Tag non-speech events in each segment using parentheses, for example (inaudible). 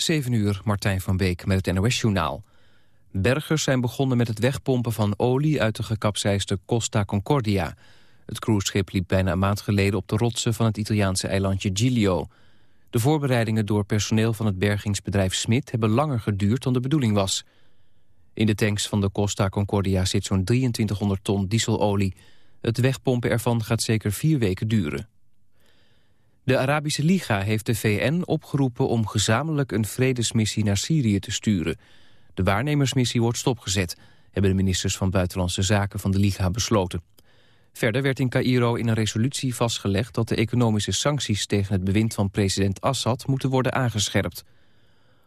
7 uur, Martijn van Beek met het NOS-journaal. Bergers zijn begonnen met het wegpompen van olie uit de gekapseisde Costa Concordia. Het cruiseschip liep bijna een maand geleden op de rotsen van het Italiaanse eilandje Giglio. De voorbereidingen door personeel van het bergingsbedrijf Smit hebben langer geduurd dan de bedoeling was. In de tanks van de Costa Concordia zit zo'n 2300 ton dieselolie. Het wegpompen ervan gaat zeker vier weken duren. De Arabische Liga heeft de VN opgeroepen om gezamenlijk een vredesmissie naar Syrië te sturen. De waarnemersmissie wordt stopgezet, hebben de ministers van Buitenlandse Zaken van de Liga besloten. Verder werd in Cairo in een resolutie vastgelegd dat de economische sancties tegen het bewind van president Assad moeten worden aangescherpt.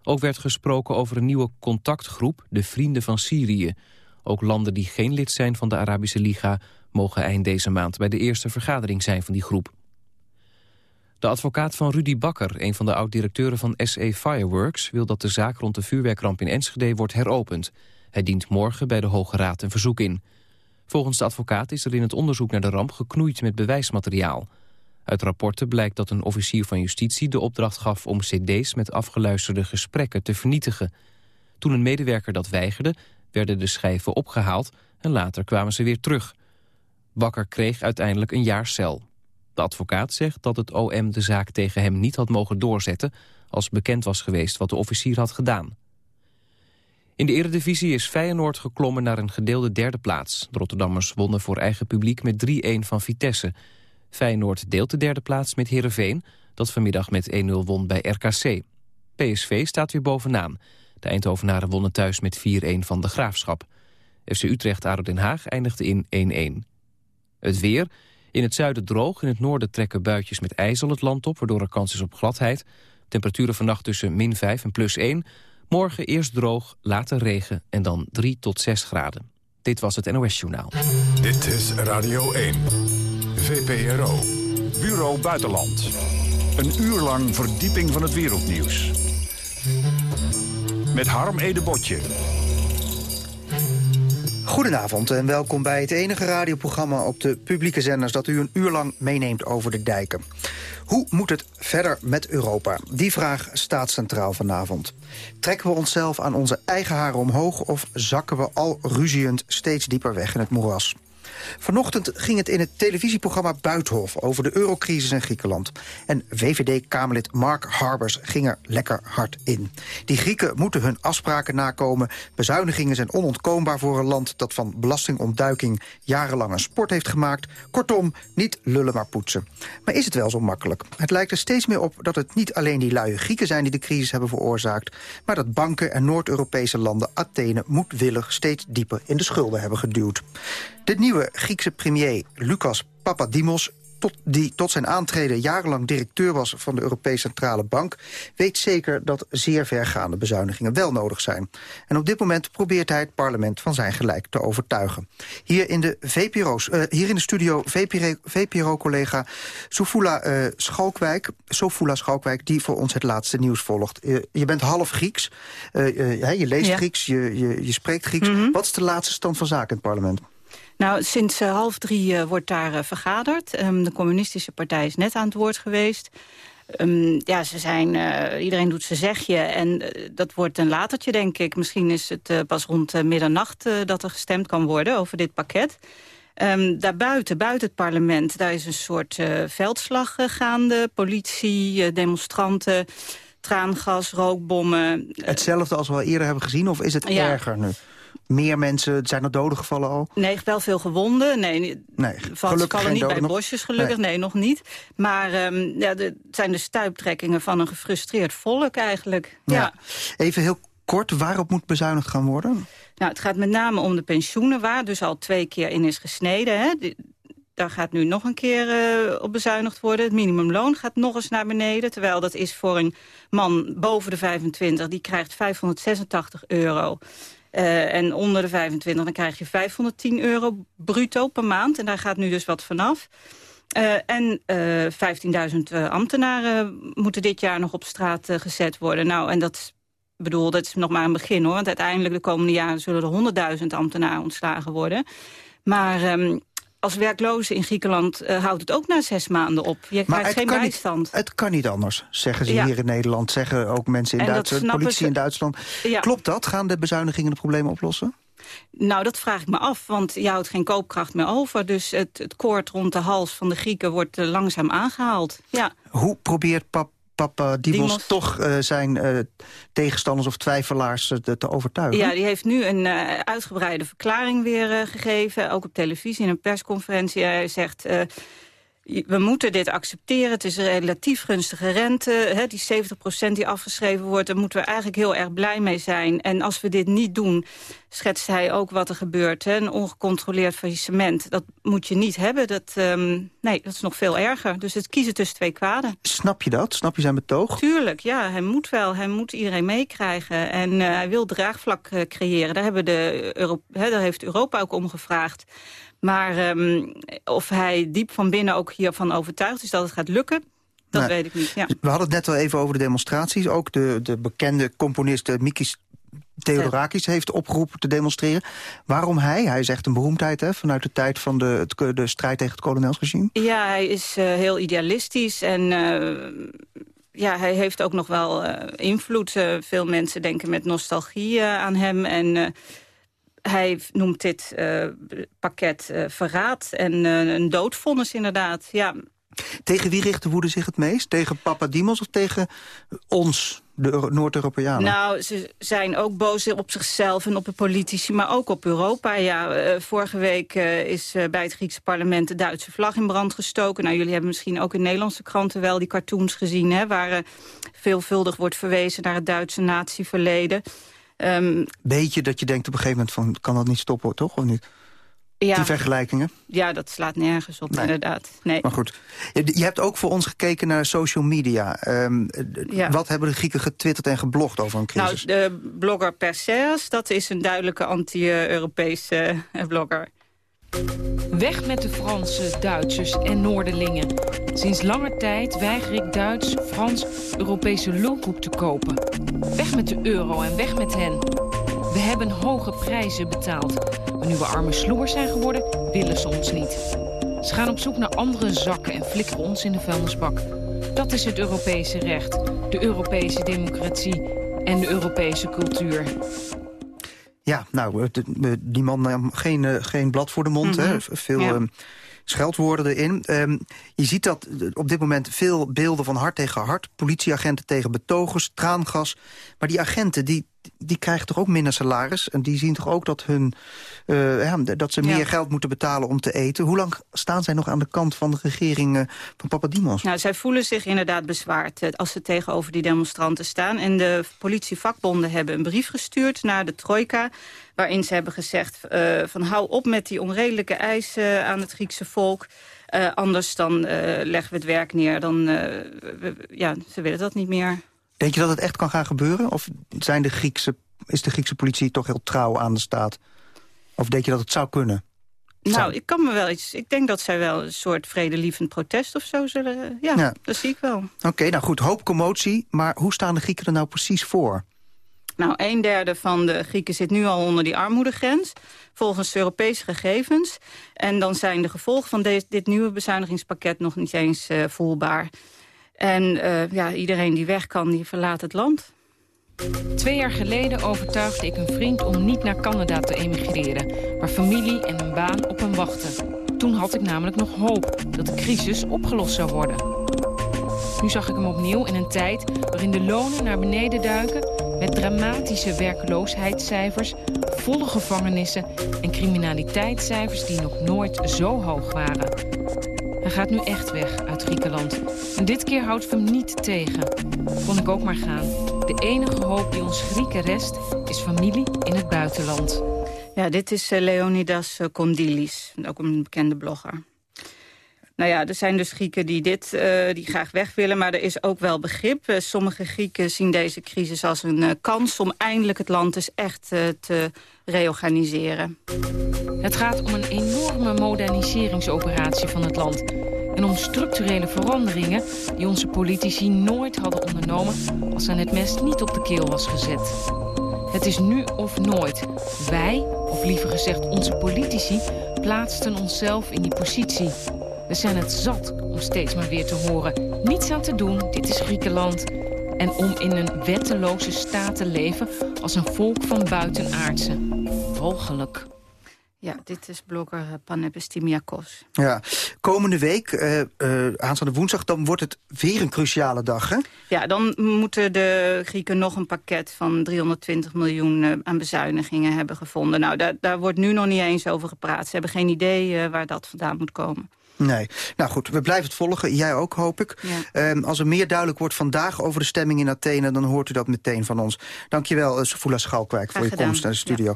Ook werd gesproken over een nieuwe contactgroep, de Vrienden van Syrië. Ook landen die geen lid zijn van de Arabische Liga mogen eind deze maand bij de eerste vergadering zijn van die groep. De advocaat van Rudy Bakker, een van de oud-directeuren van SE Fireworks... wil dat de zaak rond de vuurwerkramp in Enschede wordt heropend. Hij dient morgen bij de Hoge Raad een verzoek in. Volgens de advocaat is er in het onderzoek naar de ramp geknoeid met bewijsmateriaal. Uit rapporten blijkt dat een officier van justitie de opdracht gaf... om cd's met afgeluisterde gesprekken te vernietigen. Toen een medewerker dat weigerde, werden de schijven opgehaald... en later kwamen ze weer terug. Bakker kreeg uiteindelijk een jaar cel. De advocaat zegt dat het OM de zaak tegen hem niet had mogen doorzetten... als bekend was geweest wat de officier had gedaan. In de eredivisie is Feyenoord geklommen naar een gedeelde derde plaats. De Rotterdammers wonnen voor eigen publiek met 3-1 van Vitesse. Feyenoord deelt de derde plaats met Heerenveen... dat vanmiddag met 1-0 won bij RKC. PSV staat weer bovenaan. De Eindhovenaren wonnen thuis met 4-1 van de Graafschap. FC Utrecht-Aro Den Haag eindigde in 1-1. Het weer... In het zuiden droog, in het noorden trekken buitjes met ijzel het land op... waardoor er kans is op gladheid. Temperaturen vannacht tussen min 5 en plus 1. Morgen eerst droog, later regen en dan 3 tot 6 graden. Dit was het NOS Journaal. Dit is Radio 1. VPRO. Bureau Buitenland. Een uur lang verdieping van het wereldnieuws. Met Harm Edebotje. Goedenavond en welkom bij het enige radioprogramma op de publieke zenders... dat u een uur lang meeneemt over de dijken. Hoe moet het verder met Europa? Die vraag staat centraal vanavond. Trekken we onszelf aan onze eigen haren omhoog... of zakken we al ruziend steeds dieper weg in het moeras? Vanochtend ging het in het televisieprogramma Buitenhof... over de eurocrisis in Griekenland. En VVD-Kamerlid Mark Harbers ging er lekker hard in. Die Grieken moeten hun afspraken nakomen. Bezuinigingen zijn onontkoombaar voor een land... dat van belastingontduiking jarenlang een sport heeft gemaakt. Kortom, niet lullen maar poetsen. Maar is het wel zo makkelijk? Het lijkt er steeds meer op dat het niet alleen die luie Grieken zijn... die de crisis hebben veroorzaakt... maar dat banken en Noord-Europese landen Athene moedwillig... steeds dieper in de schulden hebben geduwd. De nieuwe Griekse premier Lucas Papadimos tot, die tot zijn aantreden jarenlang directeur was van de Europese Centrale Bank... weet zeker dat zeer vergaande bezuinigingen wel nodig zijn. En op dit moment probeert hij het parlement van zijn gelijk te overtuigen. Hier in de, VPRO's, uh, hier in de studio VPRO-collega Sofula uh, Schalkwijk, Sofula Schalkwijk... die voor ons het laatste nieuws volgt. Uh, je bent half Grieks, je leest ja. Grieks, je, je, je spreekt Grieks. Mm -hmm. Wat is de laatste stand van zaken in het parlement? Nou, sinds uh, half drie uh, wordt daar uh, vergaderd. Um, de communistische partij is net aan het woord geweest. Um, ja, ze zijn, iedereen doet zijn zegje en dat wordt een latertje, denk ik. Misschien is het pas rond middernacht dat er gestemd kan worden over dit pakket. Um, daarbuiten, buiten het parlement, daar is een soort veldslag gaande. Politie, demonstranten, traangas, rookbommen. Hetzelfde als we al eerder hebben gezien, of is het ja. erger nu? Meer mensen? Zijn er doden gevallen al? Nee, wel veel gewonden. Nee, nee gelukkig vallen niet bij nog. bosjes, gelukkig. Nee. nee. nog niet. Maar um, ja, het zijn de stuiptrekkingen van een gefrustreerd volk eigenlijk. Ja. ja. Even heel kort, waarop moet bezuinigd gaan worden? Nou, het gaat met name om de pensioenen, waar dus al twee keer in is gesneden. Hè. daar gaat nu nog een keer uh, op bezuinigd worden. Het minimumloon gaat nog eens naar beneden. Terwijl dat is voor een man boven de 25, die krijgt 586 euro. Uh, en onder de 25 dan krijg je 510 euro bruto per maand. En daar gaat nu dus wat vanaf. Uh, en uh, 15.000 ambtenaren moeten dit jaar nog op straat gezet worden. Nou, en dat bedoel, dat is nog maar een begin hoor. Want uiteindelijk de komende jaren zullen er 100.000 ambtenaren ontslagen worden. Maar um, als werkloze in Griekenland uh, houdt het ook na zes maanden op. Je maar krijgt geen bijstand. Niet, het kan niet anders, zeggen ze hier in Nederland. Zeggen ook mensen in Duitsland, politie in Duitsland. Klopt dat? Gaan de bezuinigingen de problemen oplossen? Nou, dat vraag ik me af, want je houdt geen koopkracht meer over. Dus het, het koord rond de hals van de Grieken wordt uh, langzaam aangehaald. Ja. Hoe probeert pap Papa Dimos, toch uh, zijn uh, tegenstanders of twijfelaars uh, te overtuigen? Ja, die heeft nu een uitgebreide verklaring weer gegeven. Ook op televisie in een persconferentie. Hij zegt we moeten dit accepteren. Het is een relatief gunstige rente. Hè, die 70% die afgeschreven wordt, daar moeten we eigenlijk heel erg blij mee zijn. En als we dit niet doen, schetst hij ook wat er gebeurt. Hè, een ongecontroleerd faillissement. Dat moet je niet hebben. Dat, um, nee, dat is nog veel erger. Dus het kiezen tussen twee kwaden. Snap je dat? Snap je zijn betoog? Tuurlijk, ja. Hij moet wel. Hij moet iedereen meekrijgen. En uh, hij wil draagvlak uh, creëren. Daar, hebben de Euro hè, daar heeft Europa ook om gevraagd. Maar um, of hij diep van binnen ook hiervan overtuigd is dat het gaat lukken... Dat weet ik niet, ja. We hadden het net al even over de demonstraties. Ook de, de bekende componist eh, Mikis Theodorakis heeft opgeroepen te demonstreren. Waarom hij? Hij is echt een beroemdheid hè, vanuit de tijd van de, de strijd tegen het kolonelsregime. Ja, hij is uh, heel idealistisch en uh, ja, hij heeft ook nog wel uh, invloed. veel mensen denken met nostalgie aan hem en hij noemt dit uh, pakket uh, verraad en uh, een doodvonnis inderdaad. Ja. Tegen wie richt de woede zich het meest? Tegen Papadimos of tegen ons, de Noord-Europeanen? Nou, ze zijn ook boos op zichzelf en op de politici, maar ook op Europa. Ja, vorige week is bij het Griekse parlement de Duitse vlag in brand gestoken. Nou, jullie hebben misschien ook in Nederlandse kranten wel die cartoons gezien... Hè, waar veelvuldig wordt verwezen naar het Duitse natieverleden... Um, Beetje dat je denkt op een gegeven moment van... kan dat niet stoppen, toch? Of niet? Ja, die vergelijkingen? Ja, dat slaat nergens op, inderdaad. Nee. Maar goed, je hebt ook voor ons gekeken naar social media. Um, ja. Wat hebben de Grieken getwitterd en geblogd over een crisis? Nou, de blogger Perseus, dat is een duidelijke anti-Europese uh, blogger. Weg met de Fransen, Duitsers en Noorderlingen. Sinds lange tijd weiger ik Duits, Frans, Europese loonkoek te kopen. Weg met de euro en weg met hen. We hebben hoge prijzen betaald. Maar nu we arme sloers zijn geworden, willen ze ons niet. Ze gaan op zoek naar andere zakken en flikkeren ons in de vuilnisbak. Dat is het Europese recht, de Europese democratie en de Europese cultuur. Ja, nou, die man nam geen, eh, geen blad voor de mond. hè? Mhm. Veel ehm, scheldwoorden erin. Ehm, je ziet dat eh, op dit moment veel beelden van hart tegen hart. Politieagenten tegen betogers, traangas. Maar die agenten die, die krijgen toch ook minder salaris. En die zien toch ook dat, hun, uh, ja, dat ze meer geld moeten betalen om te eten. Hoe lang staan zij nog aan de kant van de regering uh, van Papadimos? Nou, zij voelen zich inderdaad bezwaard uh, als ze tegenover die demonstranten staan. En de politievakbonden hebben een brief gestuurd naar de trojka waarin ze hebben gezegd van hou op met die onredelijke eisen aan het Griekse volk. anders dan leggen we het werk neer. Dan, ja, ze willen dat niet meer. Denk je dat het echt kan gaan gebeuren? Of zijn de Griekse, is de Griekse politie toch heel trouw aan de staat? Of denk je dat het zou kunnen? Nou, ik kan me wel iets. Ik denk dat zij wel een soort vredelievend protest of zo zullen. Ja, ja. dat zie ik wel. Oké, nou goed, hoop commotie. Maar hoe staan de Grieken er nou precies voor? Nou, een derde van de Grieken zit nu al onder die armoedegrens, volgens Europese gegevens. En dan zijn de gevolgen van dit nieuwe bezuinigingspakket nog niet eens uh, voelbaar. En uh, ja, iedereen die weg kan, die verlaat het land. Twee jaar geleden overtuigde ik een vriend om niet naar Canada te emigreren... waar familie en een baan op hem wachten. Toen had ik namelijk nog hoop dat de crisis opgelost zou worden. Nu zag ik hem opnieuw in een tijd waarin de lonen naar beneden duiken... met dramatische werkloosheidscijfers, volle gevangenissen... en criminaliteitscijfers die nog nooit zo hoog waren. Hij gaat nu echt weg uit Griekenland. En dit keer houdt hem niet tegen. Kon ik ook maar gaan. De enige hoop die ons Grieken rest is familie in het buitenland. Ja, dit is eh, Leonidas eh, Kondilis, ook een bekende blogger. Nou ja, er zijn dus Grieken die dit uh, die graag weg willen, maar er is ook wel begrip. Uh, sommige Grieken zien deze crisis als een uh, kans om eindelijk het land dus echt te reorganiseren. Het gaat om een enorme moderniseringsoperatie van het land. En om structurele veranderingen die onze politici nooit hadden ondernomen... als aan het mes niet op de keel was gezet. Het is nu of nooit. Wij, of liever gezegd onze politici, plaatsten onszelf in die positie. We zijn het zat om steeds maar weer te horen. Niets aan te doen, dit is Griekenland. En om in een wetteloze staat te leven als een volk van buitenaardse. Volgelijk. Ja, dit is blogger eh, Panepistimiakos. Ja, komende week, uh, uh, aanstaande woensdag, dan wordt het weer een cruciale dag, hè? Ja, dan moeten de Grieken nog een pakket van 320 miljoen aan bezuinigingen hebben gevonden. Nou, daar, daar wordt nu nog niet eens over gepraat. Ze hebben geen idee waar dat vandaan moet komen. Nee. Nou goed, we blijven het volgen. Jij ook, hoop ik. Ehm, als er meer duidelijk wordt vandaag over de stemming in Athene... dan hoort u dat meteen van ons. Dankjewel, uh, Sofula Schalkwijk, voor je komst naar de studio.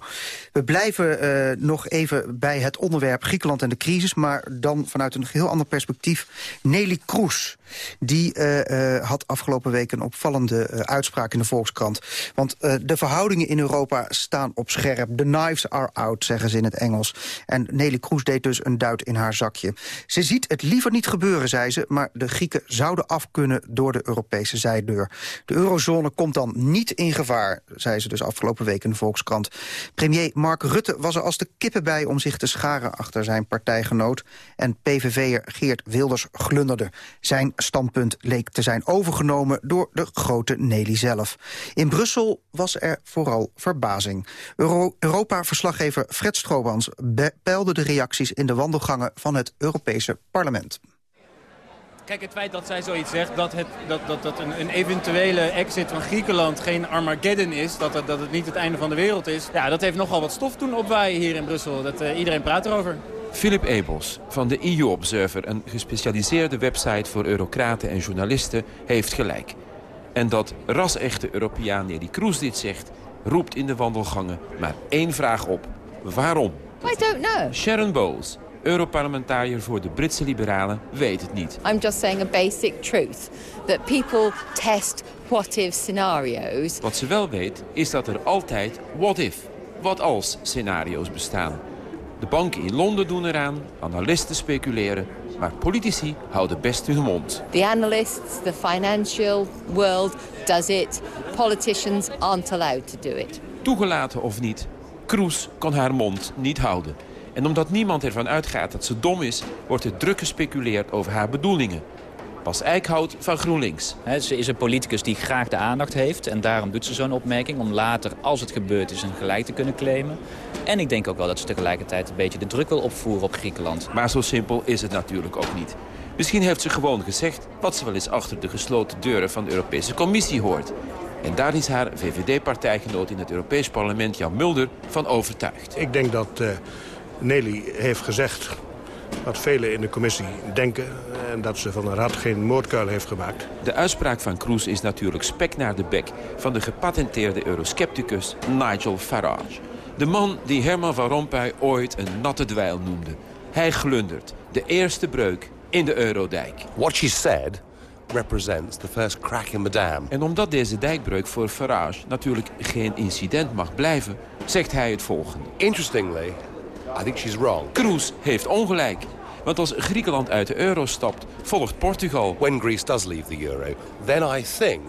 We blijven uh, nog even bij het onderwerp Griekenland en de crisis... maar dan vanuit een heel ander perspectief. Nelly Kroes, die uh, had afgelopen week een opvallende uitspraak in de Volkskrant. Want de verhoudingen in Europa staan op scherp. The knives are out, zeggen ze in het Engels. En Nelly Kroes deed dus een duit in haar zakje. Ze ziet het liever niet gebeuren, zei ze... maar de Grieken zouden af kunnen door de Europese zijdeur. De eurozone komt dan niet in gevaar, zei ze dus afgelopen week in de Volkskrant. Premier Mark Rutte was er als de kippen bij om zich te scharen achter zijn partijgenoot. En PVV'er Geert Wilders glunderde. Zijn standpunt leek te zijn overgenomen door de grote Nelly zelf. In Brussel was er vooral verbazing. Europa-verslaggever Fred Stroobans peilde de reacties in de wandelgangen van het Europese parlement. Kijk, het feit dat zij zoiets zegt, dat, het, dat, dat, dat een, een, eventuele exit van Griekenland geen Armageddon is, dat het, dat het niet het einde van de wereld is, ja, dat heeft nogal wat stof toen opwaaien hier in Brussel. Dat, uh, iedereen praat erover. Philip Ebels van de EU Observer, een gespecialiseerde website voor eurocraten en journalisten, heeft gelijk. En dat ras-echte Europeaan Nelly Kroes dit zegt, roept in de wandelgangen maar één vraag op. Waarom? I don't know. Sharon Bowles, Europarlementariër voor de Britse Liberalen weet het niet. I'm just saying a basic truth. That people test what-if scenario's. Wat ze wel weet is dat er altijd what-if, wat als scenario's bestaan. De banken in Londen doen eraan, analisten speculeren... maar politici houden best hun mond. The analysts, the financial world does it. Politicians aren't allowed to do it. Toegelaten of niet, Kroes kan haar mond niet houden. En omdat niemand ervan uitgaat dat ze dom is... wordt er druk gespeculeerd over haar bedoelingen. Bas Eickhout van GroenLinks. ze is een politicus die graag de aandacht heeft. En daarom doet ze zo'n opmerking. Om later, als het gebeurd is, een gelijk te kunnen claimen. En ik denk ook wel dat ze tegelijkertijd een beetje de druk wil opvoeren op Griekenland. Maar zo simpel is het natuurlijk ook niet. Misschien heeft ze gewoon gezegd wat ze wel eens achter de gesloten deuren van de Europese Commissie hoort. En daar is haar VVD-partijgenoot in het Europees Parlement, Jan Mulder, van overtuigd. Ik denk dat... Uh Nelly heeft gezegd wat velen in de commissie denken... en dat ze van een rat geen moordkuil heeft gemaakt. De uitspraak van Kroes is natuurlijk spek naar de bek... van de gepatenteerde euroscepticus Nigel Farage. De man die Herman van Rompuy ooit een natte dweil noemde. Hij glundert. De eerste breuk in de eurodijk. What she said represents the first crack in the dam. En omdat deze dijkbreuk voor Farage natuurlijk geen incident mag blijven... zegt hij het volgende. Interestingly, I think she's wrong. Kroes heeft ongelijk. Want als Griekenland uit de euro stapt, volgt Portugal. When Greece does leave the euro, then I think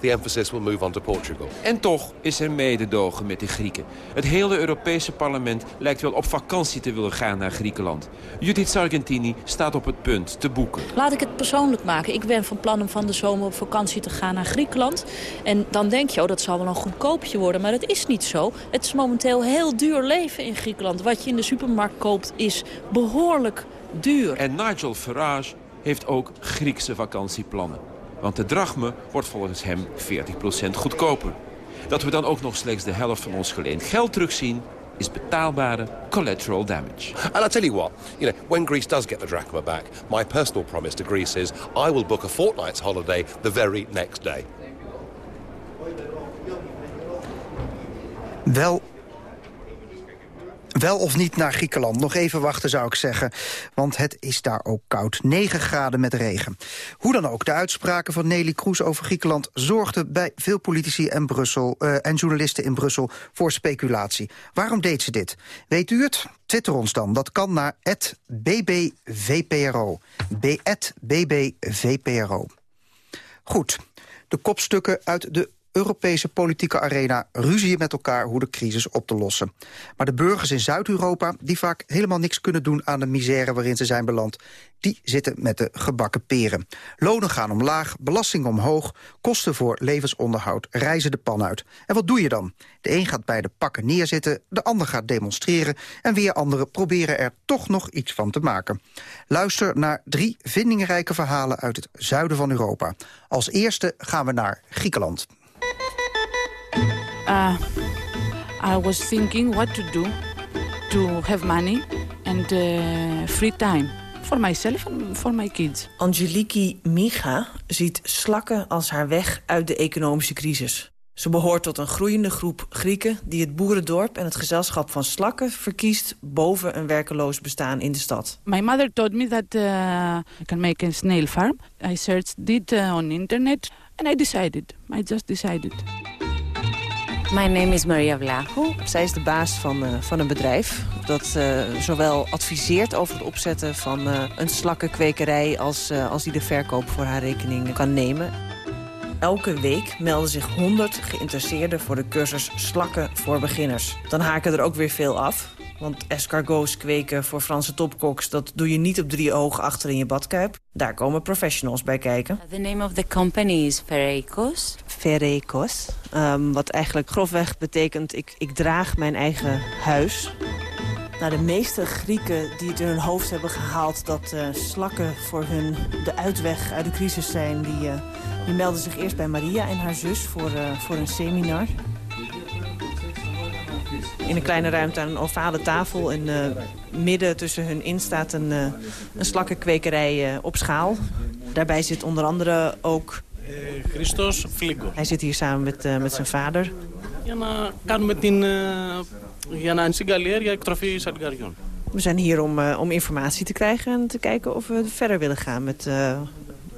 the emphasis will move on to Portugal. En toch is er mededogen met de Grieken. Het hele Europese parlement lijkt wel op vakantie te willen gaan naar Griekenland. Judith Sargentini staat op het punt te boeken. Laat ik het persoonlijk maken. Ik ben van plan om van de zomer op vakantie te gaan naar Griekenland. En dan denk je, oh, dat zal wel een goedkoopje worden. Maar dat is niet zo. Het is momenteel heel duur leven in Griekenland. Wat je in de supermarkt koopt is behoorlijk duur. En Nigel Farage heeft ook Griekse vakantieplannen. Want de drachme wordt volgens hem 40% goedkoper. Dat we dan ook nog slechts de helft van ons geleend geld terugzien is betaalbare collateral damage. And I'll tell you what, you know, when Greece does get the drachma back, my personal promise to Greece is I will book a fortnight's holiday the very next day. Wel wel of niet naar Griekenland. Nog even wachten zou ik zeggen, want het is daar ook koud. 9 graden met regen. Hoe dan ook, de uitspraken van Nelly Kroes over Griekenland... zorgden bij veel politici en, Brussel, uh, en journalisten in Brussel voor speculatie. Waarom deed ze dit? Weet u het? Twitter ons dan. Dat kan naar @bbvpro. @bbvpro. Goed, de kopstukken uit de Europese politieke arena ruzieën met elkaar hoe de crisis op te lossen. Maar de burgers in Zuid-Europa, die vaak helemaal niks kunnen doen aan de misère waarin ze zijn beland, die zitten met de gebakken peren. Lonen gaan omlaag, belastingen omhoog, kosten voor levensonderhoud reizen de pan uit. En wat doe je dan? De een gaat bij de pakken neerzitten, de ander gaat demonstreren... en weer anderen proberen er toch nog iets van te maken. Luister naar drie vindingrijke verhalen uit het zuiden van Europa. Als eerste gaan we naar Griekenland. Uh, I was thinking what to do to have money and uh, free time for myself and for my kids. Angeliki Miga ziet slakken als haar weg uit de economische crisis. Ze behoort tot een groeiende groep Grieken die het boerendorp en het gezelschap van slakken verkiest boven een werkeloos bestaan in de stad. My mother told me that uh, I can make a snail farm. I searched it uh, on internet and I decided. I just decided. My name is Maria Vlago. Zij is de baas van, uh, van een bedrijf dat uh, zowel adviseert over het opzetten van uh, een slakkenkwekerij... Als, als die de verkoop voor haar rekening kan nemen. Elke week melden zich 100 geïnteresseerden voor de cursus Slakken voor Beginners. Dan haken er ook weer veel af. Want escargots kweken voor Franse topkoks... dat doe je niet op drie ogen achter in je badkuip. Daar komen professionals bij kijken. The name of the company is Ferreikos. Ferreikos. Um, wat eigenlijk grofweg betekent... Ik, ik draag mijn eigen huis. Nou, de meeste Grieken die het in hun hoofd hebben gehaald... dat uh, slakken voor hun de uitweg uit de crisis zijn... die, uh, die melden zich eerst bij Maria en haar zus voor, uh, voor een seminar in een kleine ruimte aan een ovale tafel. En eh, midden tussen hun in staat een, uh, een slakkenkwekerij eh, op schaal. Daarbij zit onder andere ook... Christos Fliko. Hij zit hier samen met, met zijn vader. We zijn hier om, om informatie te krijgen en te kijken of we verder willen gaan met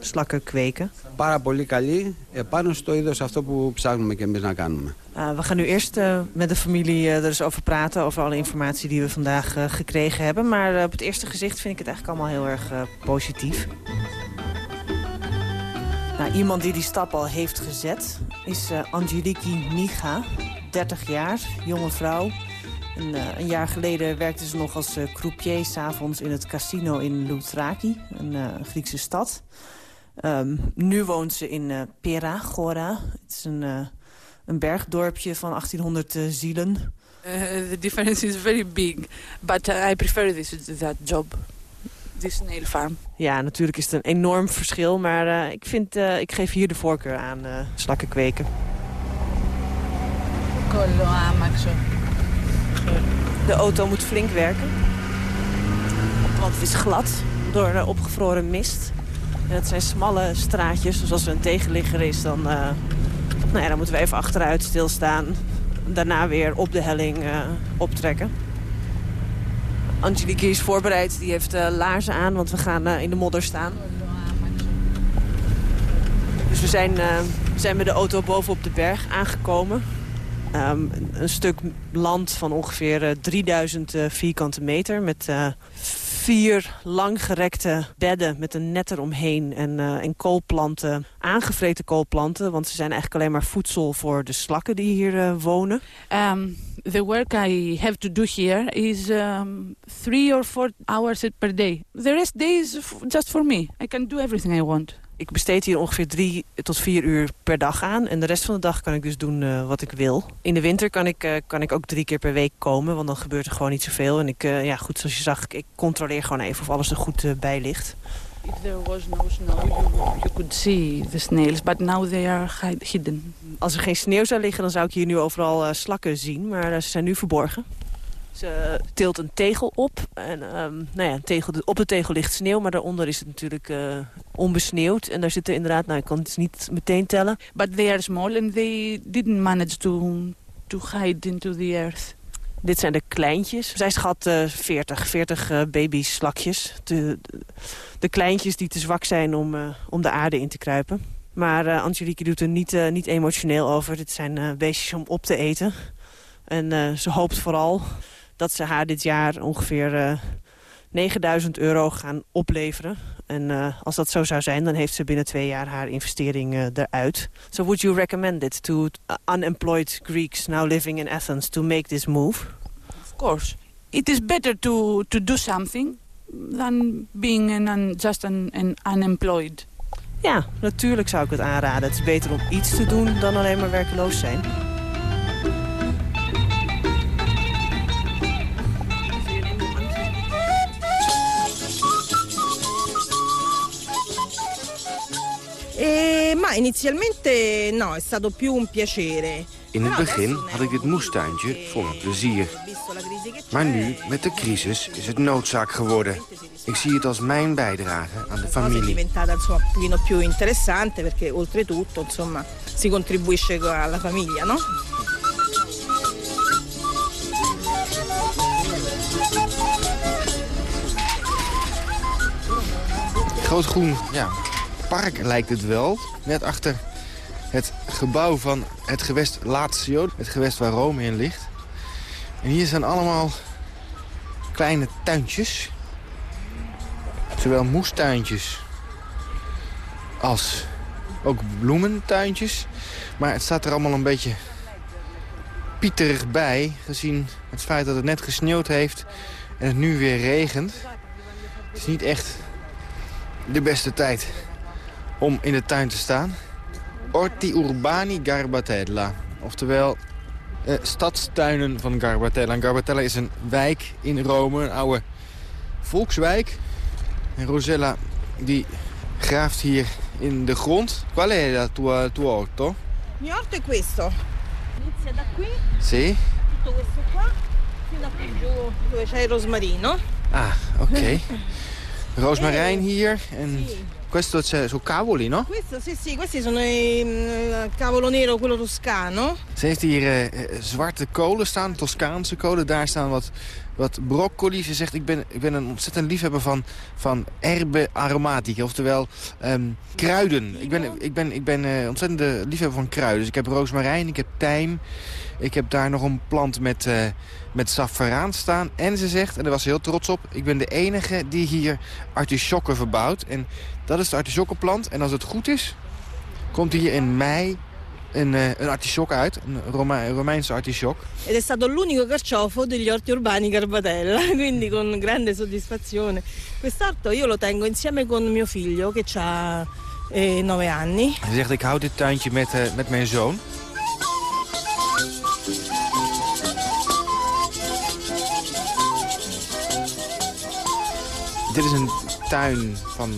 slakken kweken. Πάρα πολύ καλή επάνω στο είδος αυτό που ψάχνουμε και εμείς να κάνουμε. Uh, we gaan nu eerst uh, met de familie uh, er eens over praten... over alle informatie die we vandaag gekregen hebben. Maar op het eerste gezicht vind ik het eigenlijk allemaal heel erg positief. Nou, iemand die die stap al heeft gezet is Angeliki Miga. 30 jaar, jonge vrouw. En, een jaar geleden werkte ze nog als croupier... s'avonds in het casino in Loutraki, een Griekse stad. Um, nu woont ze in uh, Peragora. Het is een, uh, een bergdorpje van 1800 uh, zielen. Uh, the difference is very big, but I prefer this that job. This nail farm. Ja, natuurlijk is het een enorm verschil, maar ik, vind, ik geef hier de voorkeur aan slakken kweken. De auto moet flink werken, want het is glad door opgevroren mist. Het zijn smalle straatjes, dus als er een tegenligger is, dan, uh, nou ja, dan moeten we even achteruit stilstaan. Daarna weer op de helling uh, optrekken. Angelique is voorbereid, die heeft uh, laarzen aan, want we gaan in de modder staan. Dus we zijn, zijn met de auto bovenop de berg aangekomen. Um, een stuk land van ongeveer 3000 vierkante meter met vier langgerekte bedden met een net eromheen en, uh, en koolplanten, aangevreten koolplanten. Want ze zijn eigenlijk alleen maar voedsel voor de slakken die hier uh, wonen. Um, the work I have to do here is um, three or four hours per day. The rest days just for me. I can do everything I want ik besteed hier ongeveer drie tot vier uur per dag aan. En de rest van de dag kan ik dus doen uh, wat ik wil. In de winter kan ik, uh, kan ik ook drie keer per week komen. Want dan gebeurt er gewoon niet zoveel. En ik, uh, ja, goed, zoals je zag, ik controleer gewoon even of alles er goed bij ligt. If there was no snow, you, you could see the snails, but now they are hidden. Als er geen sneeuw zou liggen, dan zou ik hier nu overal slakken zien. Maar ze zijn nu verborgen. Ze tilt een tegel op. En um, nou ja, tegel, op de tegel ligt sneeuw, maar daaronder is het natuurlijk uh, onbesneeuwd. En daar zitten inderdaad, nou ik kan het niet meteen tellen. But they are small and they didn't manage to, to hide into the earth. Dit zijn de kleintjes. Zij schat uh, 40, 40 uh, babyslakjes. De, de, de, kleintjes die te zwak zijn om, uh, om de aarde in te kruipen. Maar uh, Angelique doet er niet, niet emotioneel over. Dit zijn beestjes om op te eten. En ze hoopt vooral dat ze haar dit jaar ongeveer 9000 euro gaan opleveren. En uh, als dat zo zou zijn, dan heeft ze binnen twee jaar haar investering uh, eruit. So would you recommend it to unemployed Greeks now living in Athens to make this move? Of course. It is better to, to do something than being an, un, just an, an unemployed. Ja, natuurlijk zou ik het aanraden. Het is beter om iets te doen dan alleen maar werkeloos zijn. Eh, ma inizialmente no, è stato più un piacere. In het begin had ik dit moestuintje voor een plezier. Maar nu, met de crisis, is het noodzaak geworden. Ik zie het als mijn bijdrage aan de familie. è diventata insomma, un pochino più interessante perché oltretutto insomma, si contribuisce alla famiglia, no? Groot groen ja, park lijkt het wel. Net achter het gebouw van het gewest Lazio. Het gewest waar Rome in ligt. En hier zijn allemaal kleine tuintjes. Zowel moestuintjes als ook bloementuintjes. Maar het staat er allemaal een beetje pieterig bij. Gezien het feit dat het net gesneeuwd heeft en het nu weer regent. Het is niet echt de beste tijd om in de tuin te staan. Orti Urbani Garbatella. Oftewel eh, stadstuinen van Garbatella. En Garbatella is een wijk in Rome, een oude volkswijk. En Rosella die graaft hier in de grond. Qual è la tua, tuo orto? Il mio orto è questo. Inizia da qui. Sì. Tutto questo qua. Fino a qui giù dove c'è il rosmarino. Ah, oké. Okay. (laughs) Roosmarijn hier en questo c'è su cavoli, no? Questo, sì, sì, questi sono il cavolo nero, quello toscano. Ze heeft hier uh, zwarte kolen staan, Toscaanse kolen. Daar staan wat, wat broccoli. Ze zegt, ik ben, ik ben een ontzettend liefhebber van, van herbe aromatica, oftewel um, kruiden. Ik ben, ik ben, ik ben uh, ontzettend liefhebber van kruiden. Dus ik heb roosmarijn, ik heb tijm. Ik heb daar nog een plant met, uh, met saffaraan staan. En ze zegt, en daar was ze heel trots op... ik ben de enige die hier artisjokken verbouwt. En dat is de artisjokkenplant. En als het goed is, komt hier in mei een, uh, een artisjok uit, een, Roma Romeinse artisjok. Ed è stato l'unico carciofo degli orti urbani Garbatella, (laughs) quindi con grande soddisfazione. Quest'orto io lo tengo insieme con mio figlio che ha eh, 9 anni. Ze zegt, ik hou dit tuintje met, uh, met mijn zoon. Dit is een tuin van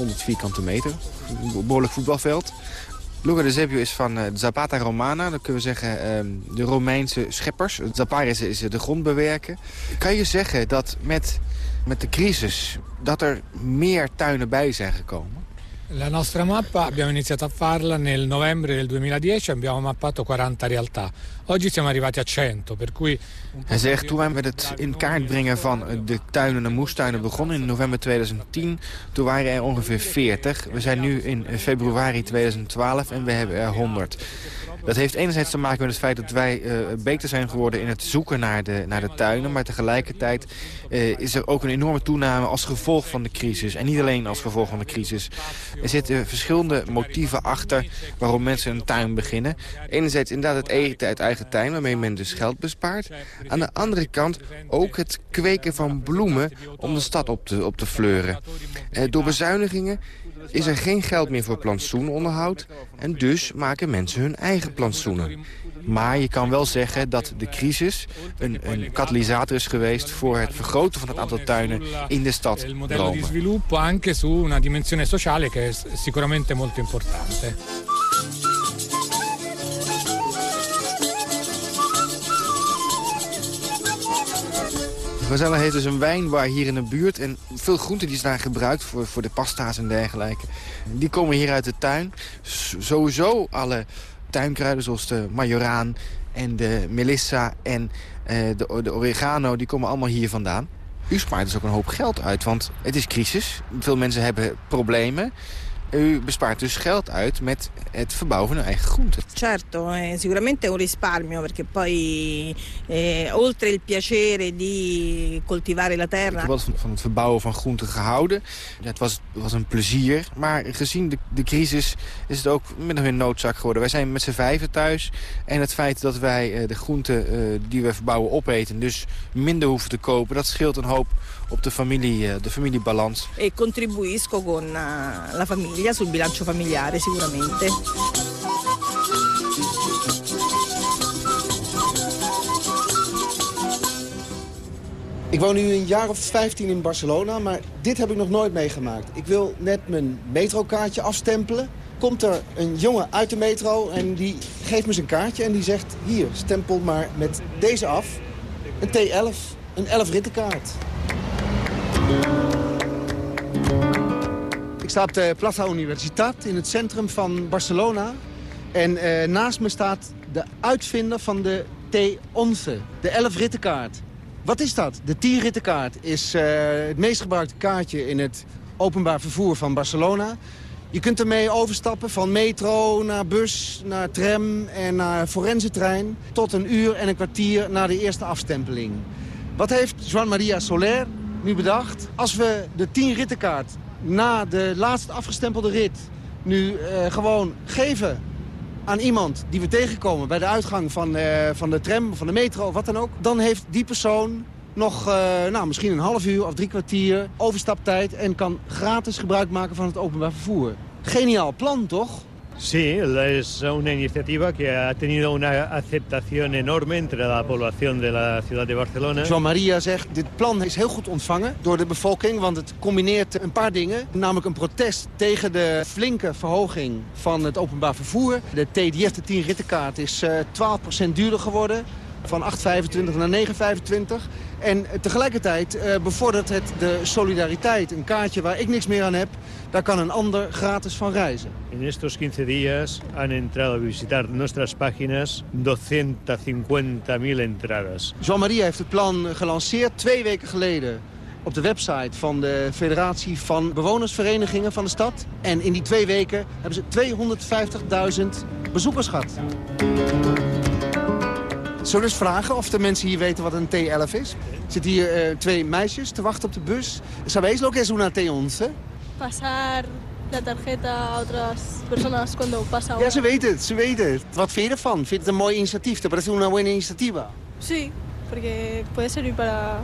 100 vierkante meter. Een behoorlijk voetbalveld. Luca de Zebio is van uh, Zapata Romana. Dat kunnen we zeggen uh, de Romeinse scheppers. Zapata is, de grond bewerken. Kan je zeggen dat met, met de crisis... dat er meer tuinen bij zijn gekomen? La nostra mappa abbiamo iniziato a farla nel novembre del 2010 abbiamo mappato 40 realtà. Oggi siamo arrivati a 100, per cui... Hij zegt, toen wij met het in kaart brengen van de tuinen en moestuinen begonnen in november 2010, toen waren er ongeveer 40. We zijn nu in februari 2012 en we hebben er 100. Dat heeft enerzijds te maken met het feit dat wij uh, beter zijn geworden in het zoeken naar de, naar de tuinen. Maar tegelijkertijd uh, is er ook een enorme toename als gevolg van de crisis. En niet alleen als gevolg van de crisis. Er zitten verschillende motieven achter waarom mensen een tuin beginnen. Enerzijds inderdaad het eten uit eigen tuin, waarmee men dus geld bespaart. Aan de andere kant ook het kweken van bloemen om de stad op te, op te fleuren. Uh, door bezuinigingen is er geen geld meer voor plantsoenonderhoud... en dus maken mensen hun eigen plantsoenen. Maar je kan wel zeggen dat de crisis een, een katalysator is geweest... voor het vergroten van het aantal tuinen in de stad Rome. Di sviluppo anche su una dimensione sociale che è sicuramente molto importante. Rosella heeft dus een wijnbar hier in de buurt. En veel groenten die zijn gebruikt voor, voor de pasta's en dergelijke. Die komen hier uit de tuin. Sowieso alle tuinkruiden zoals de majoraan en de melissa en uh, de, de oregano... die komen allemaal hier vandaan. U spaart dus ook een hoop geld uit, want het is crisis. Veel mensen hebben problemen. U bespaart dus geld uit met het verbouwen van uw eigen groenten. Certo, è sicuramente un risparmio perché poi eh, oltre il piacere di coltivare la Ik terra heb wat van, van het verbouwen van groenten gehouden. Ja, het was, was een plezier, maar gezien de, de crisis is het ook of meer noodzaak geworden. Wij zijn met z'n vijven thuis en het feit dat wij eh, de groenten eh, die we verbouwen opeten... dus minder hoeven te kopen, dat scheelt een hoop op de, familie, eh, de familiebalans. e contribuisco con eh, la famiglia sul bilancio familiare sicuramente. Ik woon nu een jaar of 15 in Barcelona, maar dit heb ik nog nooit meegemaakt. Ik wil net mijn metrokaartje afstempelen. Komt er een jongen uit de metro en die geeft me zijn kaartje en die zegt... hier, stempel maar met deze af. Een T11, een 11 rittenkaart. Ik sta op de Plaza Universitat in het centrum van Barcelona. En eh, naast me staat de uitvinder van de T11, de 11 rittenkaart. Wat is dat? De 10 rittenkaart is eh, het meest gebruikte kaartje in het openbaar vervoer van Barcelona. Je kunt ermee overstappen van metro naar bus, naar tram en naar forensentrein... tot een uur en een kwartier na de eerste afstempeling. Wat heeft Juan Maria Soler nu bedacht? Als we de 10 rittenkaart na de laatste afgestempelde rit nu eh, gewoon geven aan iemand die we tegenkomen bij de uitgang van, eh, van de tram, van de metro of wat dan ook... dan heeft die persoon nog eh, nou, misschien een half uur of drie kwartier overstaptijd... en kan gratis gebruik maken van het openbaar vervoer. Geniaal plan, toch? Sí, es una iniciativa que ha tenido una aceptación enorme entre la población de la ciudad de Barcelona. Joan Maria zegt, dit plan is heel goed ontvangen door de bevolking... want het combineert een paar dingen. Namelijk een protest tegen de flinke verhoging van het openbaar vervoer. De TDF, de 10 rittenkaart, is eh, 12% duurder geworden. Van 8,25 naar 9,25. En tegelijkertijd eh, bevordert het de solidariteit. Een kaartje waar ik niks meer aan heb, daar kan een ander gratis van reizen. En estos 15 días han entrado a visitar nuestras páginas 250.000 entradas. Jean-Marie heeft het plan gelanceerd twee weken geleden op de website van de Federatie van Bewonersverenigingen van de stad. En in die twee weken hebben ze 250.000 bezoekers gehad. Zullen we eens vragen of de mensen hier weten wat een T11 is? Er zitten hier eh, twee meisjes te wachten op de bus. ¿Sabéis lo que es una T11? pasar la tarjeta a otras personas cuando pasa Ja, ze weten het, ze weten het. Wat vind je ervan? Vind je het een mooi initiatief? Te parece una buena iniciativa? Sí, porque puede servir para,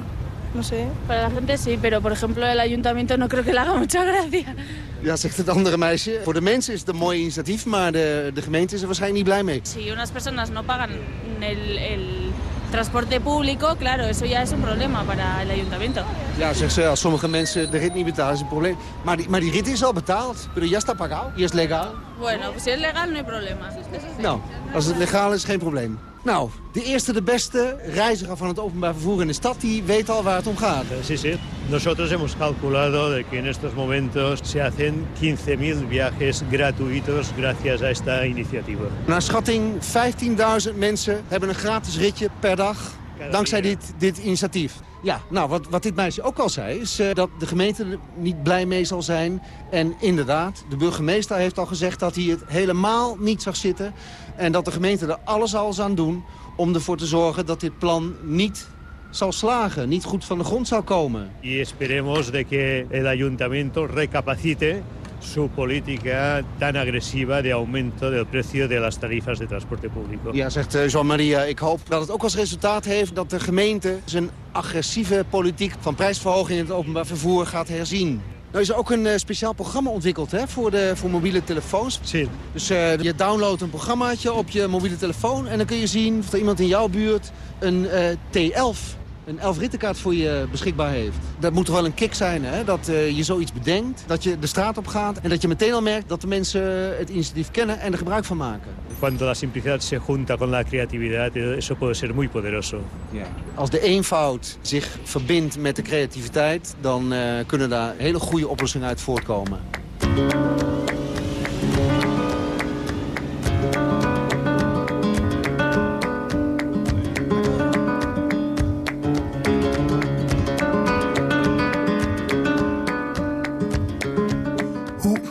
no sé. Para la gente sí, pero por ejemplo el ayuntamiento no creo que le haga mucha gracia. Ja, zegt het andere meisje. Voor de mensen is het een mooi initiatief, maar de, de gemeente is er waarschijnlijk niet blij mee. Si unas personas no pagan el, el transporte público, claro, eso ya es un problema para el ayuntamiento. Ja, zegt ze, als sommige mensen de rit niet betalen, is een probleem. Maar die, maar die rit is al betaald. Pero ya está pagado, y es legal. Bueno, pues si es legal no hay problema. Nou, als het legaal is, geen probleem. Nou, de eerste, de beste reiziger van het openbaar vervoer in de stad... die weet al waar het om gaat. Sí, sí. Nosotros hemos calculado de que en estos momentos se hacen 15.000 viajes gratuitos gracias a esta iniciativa. Naar schatting 15.000 mensen hebben een gratis ritje per dag... dankzij dit, dit initiatief. Ja, nou, wat, wat dit meisje ook al zei, is eh, dat de gemeente er niet blij mee zal zijn. En inderdaad, de burgemeester heeft al gezegd dat hij het helemaal niet zag zitten. En dat de gemeente er alles al aan doen om ervoor te zorgen dat dit plan niet zal slagen, niet goed van de grond zal komen. Y esperemos de que el ayuntamiento recapacite su política tan agresiva de aumento del precio de las tarifas de transporte público. Ja, zegt eh, Jean-Maria, ik hoop dat het ook als resultaat heeft dat de gemeente zijn agressieve politiek van prijsverhoging in het openbaar vervoer gaat herzien. Nou is er ook een eh, speciaal programma ontwikkeld hè, voor, de, voor mobiele telefoons. Dus eh, je downloadt een programmaatje op je mobiele telefoon... en dan kun je zien of er iemand in jouw buurt een eh, T11, een 11 rittenkaart voor je beschikbaar heeft. Dat moet toch wel een kick zijn, hè? dat eh, je zoiets bedenkt, dat je de straat op gaat... en dat je meteen al merkt dat de mensen het initiatief kennen en er gebruik van maken. Cuando la simplicidad se junta con la creatividad, eh, eso puede ser muy poderoso. Als de eenvoud zich verbindt met de creativiteit... dan eh, kunnen daar hele goede oplossingen uit voortkomen.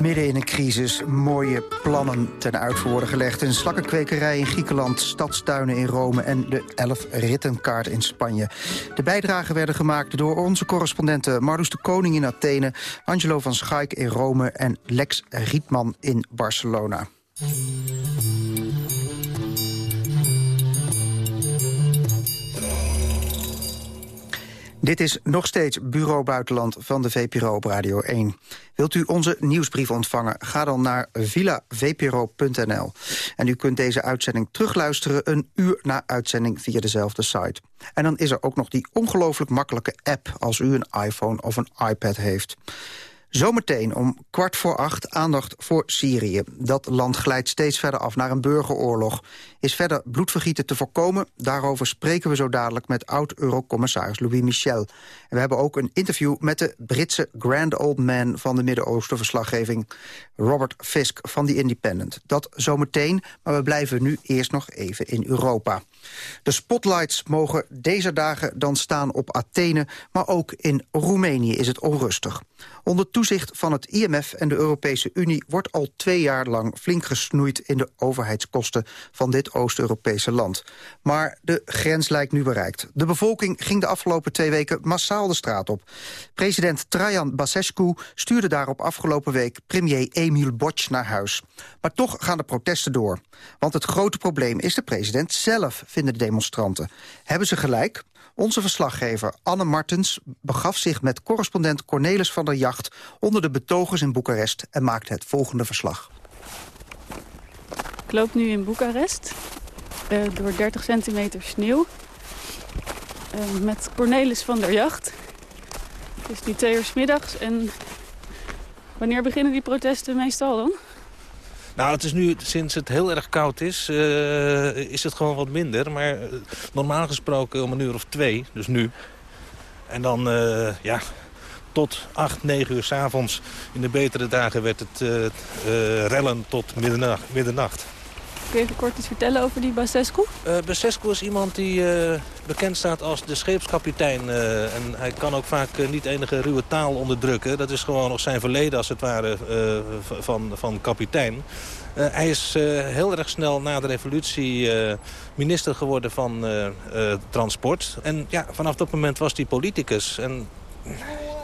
Midden in een crisis mooie plannen ten uitvoer worden gelegd. Een slakkenkwekerij in Griekenland, stadstuinen in Rome... en de 11 rittenkaart in Spanje. De bijdragen werden gemaakt door onze correspondenten... Marloes de Koning in Athene, Angelo van Schaik in Rome... en Lex Rietman in Barcelona. Dit is nog steeds Bureau Buitenland van de VPRO op Radio 1. Wilt u onze nieuwsbrief ontvangen? Ga dan naar villavpro.nl. En u kunt deze uitzending terugluisteren een uur na uitzending via dezelfde site. En dan is er ook nog die ongelooflijk makkelijke app als u een iPhone of een iPad heeft. Zometeen om kwart voor acht aandacht voor Syrië. Dat land glijdt steeds verder af naar een burgeroorlog. Is verder bloedvergieten te voorkomen? Daarover spreken we zo dadelijk met oud-eurocommissaris Louis Michel. En we hebben ook een interview met de Britse grand old man... van de Midden-Oosten-verslaggeving Robert Fisk van The Independent. Dat zometeen, maar we blijven nu eerst nog even in Europa. De spotlights mogen deze dagen dan staan op Athene... maar ook in Roemenië is het onrustig. Onder toezicht van het IMF en de Europese Unie... wordt al twee jaar lang flink gesnoeid in de overheidskosten... van dit Oost-Europese land. Maar de grens lijkt nu bereikt. De bevolking ging de afgelopen twee weken massaal de straat op. President Trajan Basescu stuurde daarop afgelopen week... premier Emil Boc naar huis. Maar toch gaan de protesten door. Want het grote probleem is de president zelf, vinden de demonstranten. Hebben ze gelijk? Onze verslaggever Anne Martens begaf zich met correspondent Cornelis van der Jacht... onder de betogers in Boekarest en maakte het volgende verslag. Ik loop nu in Boekarest uh, door 30 centimeter sneeuw. Uh, met Cornelis van der Jacht. Het is nu twee uur middags en wanneer beginnen die protesten meestal dan? Nou, het is nu, sinds het heel erg koud is, uh, is het gewoon wat minder. Maar normaal gesproken om een uur of twee, dus nu. En dan, uh, ja, tot 8, 9 uur s'avonds. In de betere dagen werd het rellen tot middernacht. middernacht. Kun je even kort iets vertellen over die Basescu? Uh, Basescu is iemand die uh, bekend staat als de scheepskapitein. Uh, en hij kan ook vaak niet enige ruwe taal onderdrukken. Dat is gewoon nog zijn verleden als het ware van, van kapitein. hij is heel erg snel na de revolutie minister geworden van transport. En ja, vanaf dat moment was hij politicus. En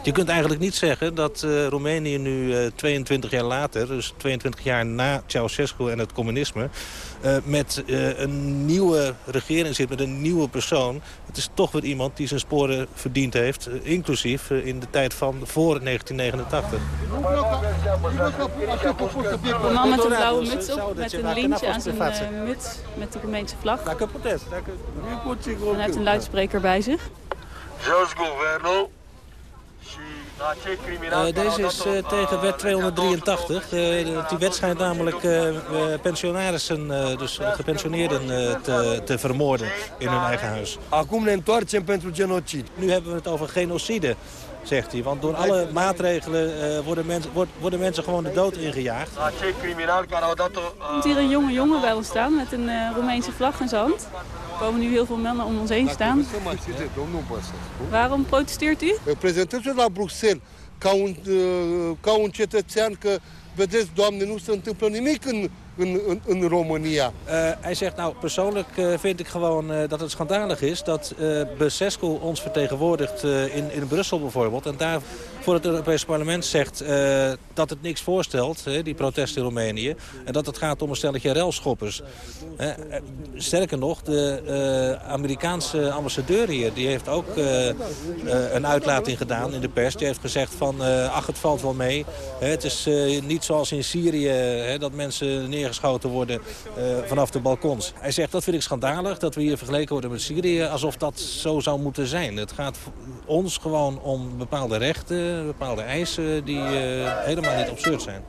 je kunt eigenlijk niet zeggen dat uh, Roemenië nu uh, 22 jaar later... dus 22 jaar na Ceausescu en het communisme... Uh, met een nieuwe regering zit, met een nieuwe persoon. Het is toch weer iemand die zijn sporen verdiend heeft. inclusief in de tijd van voor 1989. Een man met een blauwe muts op, met een lintje aan zijn muts... met de Roemeense vlag. En hij heeft een luidspreker bij zich. Jos Governo uh, deze is uh, tegen wet 283. Uh, die wet schijnt namelijk pensionarissen, dus gepensioneerden, te, te, vermoorden in hun eigen huis. Acum ne întoarcem pentru genocid. Nu hebben we het over genocide, zegt hij. Want door alle maatregelen worden, mensen, worden mensen gewoon de dood ingejaagd. Er komt hier een jonge jongen bij ons staan met een Roemeense vlag in zijn hand. Er komen nu heel veel mannen om ons heen staan. Waarom protesteert u? Prezentez la Bruxelles ca un, ca un cetățean că, vedeți, Doamne, nu se întâmplă nimic în in, in, in Romania. Uh, hij zegt, nou, persoonlijk uh, vind ik gewoon uh, dat het schandalig is... dat Besescu ons vertegenwoordigt in, in Brussel bijvoorbeeld... en daar voor het Europese parlement zegt dat het niks voorstelt... die protesten in Roemenië... en dat het gaat om een stelletje relschoppers. sterker nog, de Amerikaanse ambassadeur hier... die heeft ook een uitlating gedaan in de pers. Die heeft gezegd van, ach, het valt wel mee. het is niet zoals in Syrië dat mensen neergeschoten worden vanaf de balkons. Hij zegt, dat vind ik schandalig, dat we hier vergeleken worden met Syrië... alsof dat zo zou moeten zijn. Het gaat ons gewoon om bepaalde rechten, bepaalde eisen... die uh, helemaal niet absurd zijn.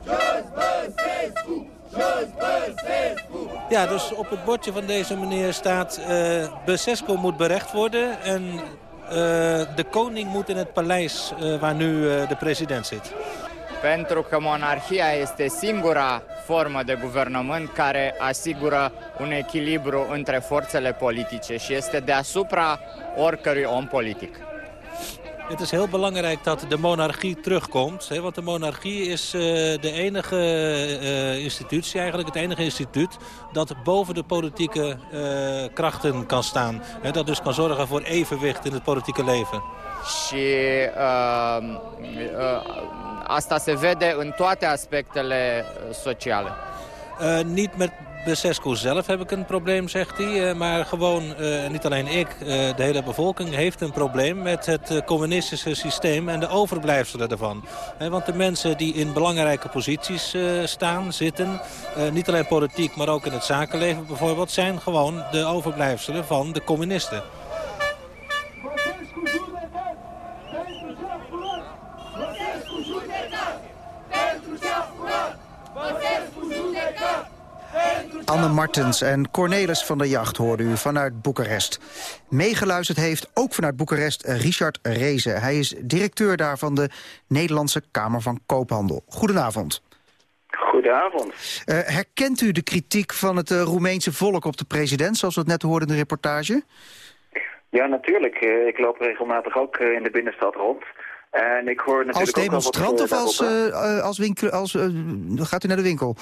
Ja, dus op het bordje van deze meneer staat... Uh, Besesco moet berecht worden en uh, de koning moet in het paleis waar nu de president zit. Pentru că monarhia este singura formă de guvernământ care asigură un echilibru între forțele politice și este deasupra oricărui om politic. Het is heel belangrijk dat de monarchie terugkomt. Hè, want de monarchie is uh, de enige uh, institutie, eigenlijk het enige instituut... dat boven de politieke uh, krachten kan staan. Hè, dat dus kan zorgen voor evenwicht in het politieke leven. Și uh, asta se vede în toate aspectele sociale. Niet met Besescu zelf heb ik een probleem, zegt hij. Uh, maar gewoon, uh, niet alleen ik, uh, de hele bevolking heeft een probleem met het communistische systeem en de overblijfselen daarvan. want de mensen die in belangrijke posities staan, zitten, niet alleen politiek, maar ook in het zakenleven bijvoorbeeld, zijn gewoon de overblijfselen van de communisten. Anne Martens en Cornelis van der Jacht hoorden u vanuit Boekarest. Meegeluisterd heeft ook vanuit Boekarest Richard Reese. Hij is directeur daar van de Nederlandse Kamer van Koophandel. Goedenavond. Goedenavond. Uh, herkent u de kritiek van het uh, Roemeense volk op de president... zoals we het net hoorden in de reportage? Ja, natuurlijk. Uh, ik loop regelmatig ook in de binnenstad rond. En ik hoor natuurlijk als demonstrant ook of als, als winkel, als, gaat u naar de winkel?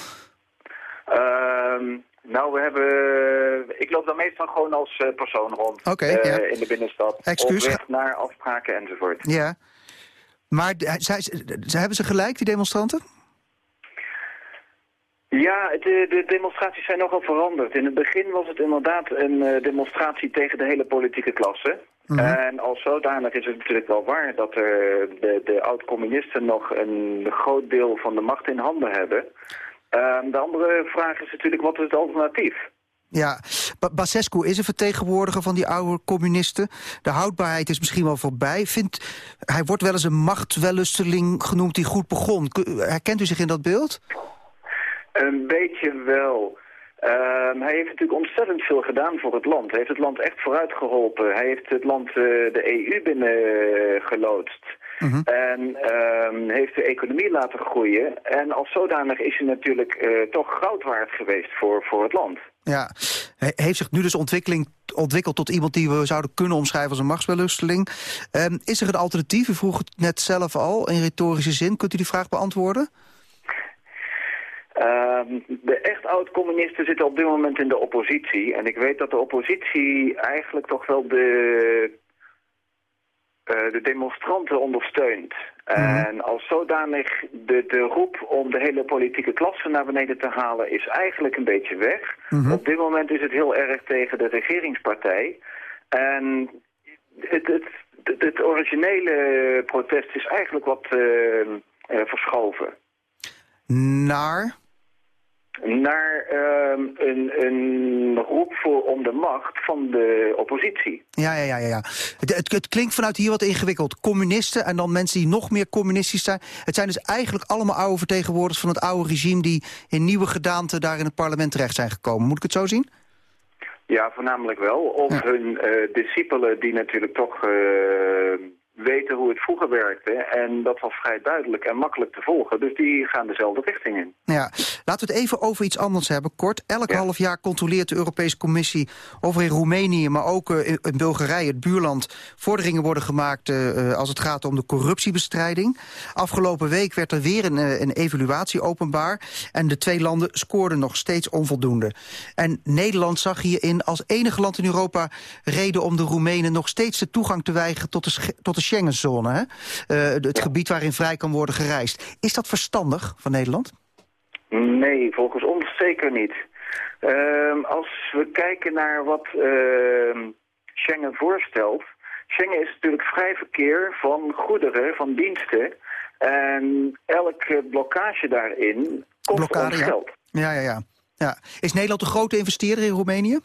Uh, nou, we hebben... Ik loop dan meestal gewoon als uh, persoon rond okay, ja. in de binnenstad. Excuus. Op weg naar afspraken enzovoort. Ja. Maar zij, zij, hebben ze gelijk, die demonstranten? Ja, de, de, demonstraties zijn nogal veranderd. In het begin was het inderdaad een demonstratie tegen de hele politieke klasse. Mm -hmm. En als zodanig is het natuurlijk wel waar dat er de, de oud-communisten nog een groot deel van de macht in handen hebben. Uh, de andere vraag is natuurlijk, wat is het alternatief? Ja, ba Basescu is een vertegenwoordiger van die oude communisten. De houdbaarheid is misschien wel voorbij. Vindt, hij wordt wel eens een machtwellusteling genoemd die goed begon. Herkent u zich in dat beeld? Een beetje wel. Uh, hij heeft natuurlijk ontzettend veel gedaan voor het land. Hij heeft het land echt vooruit geholpen. Hij heeft het land uh, de EU binnengeloodst. Uh, -hmm. En uh, heeft de economie laten groeien. En als zodanig is hij natuurlijk uh, toch goud waard geweest voor, voor het land. Ja, heeft zich nu dus ontwikkeling, ontwikkeld tot iemand die we zouden kunnen omschrijven als een machtswellusteling. Um, is er een alternatief? U vroeg het net zelf al, in retorische zin. Kunt u die vraag beantwoorden? Uh, de echt oud-communisten zitten op dit moment in de oppositie. En ik weet dat de oppositie eigenlijk toch wel de, de demonstranten ondersteunt. -hmm. En als zodanig de, de roep om de hele politieke klasse naar beneden te halen is eigenlijk een beetje weg. -hmm. Op dit moment is het heel erg tegen de regeringspartij. En het, het, het, het originele protest is eigenlijk wat uh, verschoven. Naar? Naar uh, een, een roep voor om de macht van de oppositie. Ja, ja, ja. ja. Het, het, het, klinkt vanuit hier wat ingewikkeld. Communisten en dan mensen die nog meer communistisch zijn. Het zijn dus eigenlijk allemaal oude vertegenwoordigers van het oude regime... die in nieuwe gedaante daar in het parlement terecht zijn gekomen. Moet ik het zo zien? Ja, voornamelijk wel. Of ja. hun uh, discipelen die natuurlijk toch... Uh, weten hoe het vroeger werkte. En dat was vrij duidelijk en makkelijk te volgen. Dus die gaan dezelfde richting in. Ja, laten we het even over iets anders hebben. Kort, elk ja. half jaar controleert de Europese Commissie... of er in Roemenië, maar ook in Bulgarije, het buurland... vorderingen worden gemaakt uh, als het gaat om de corruptiebestrijding. Afgelopen week werd er weer een, een evaluatie openbaar. En de twee landen scoorden nog steeds onvoldoende. En Nederland zag hierin als enige land in Europa... reden om de Roemenen nog steeds de toegang te weigeren tot de, tot de Schengenzone, hè? Uh, het ja. gebied waarin vrij kan worden gereisd. Is dat verstandig van Nederland? Nee, volgens ons zeker niet. Uh, als we kijken naar wat uh, Schengen voorstelt... Schengen is natuurlijk vrij verkeer van goederen, van diensten... en elke blokkage daarin kost Blokkade, ons geld. Ja. ja, ja, ja. ja. Is Nederland een grote investeerder in Roemenië?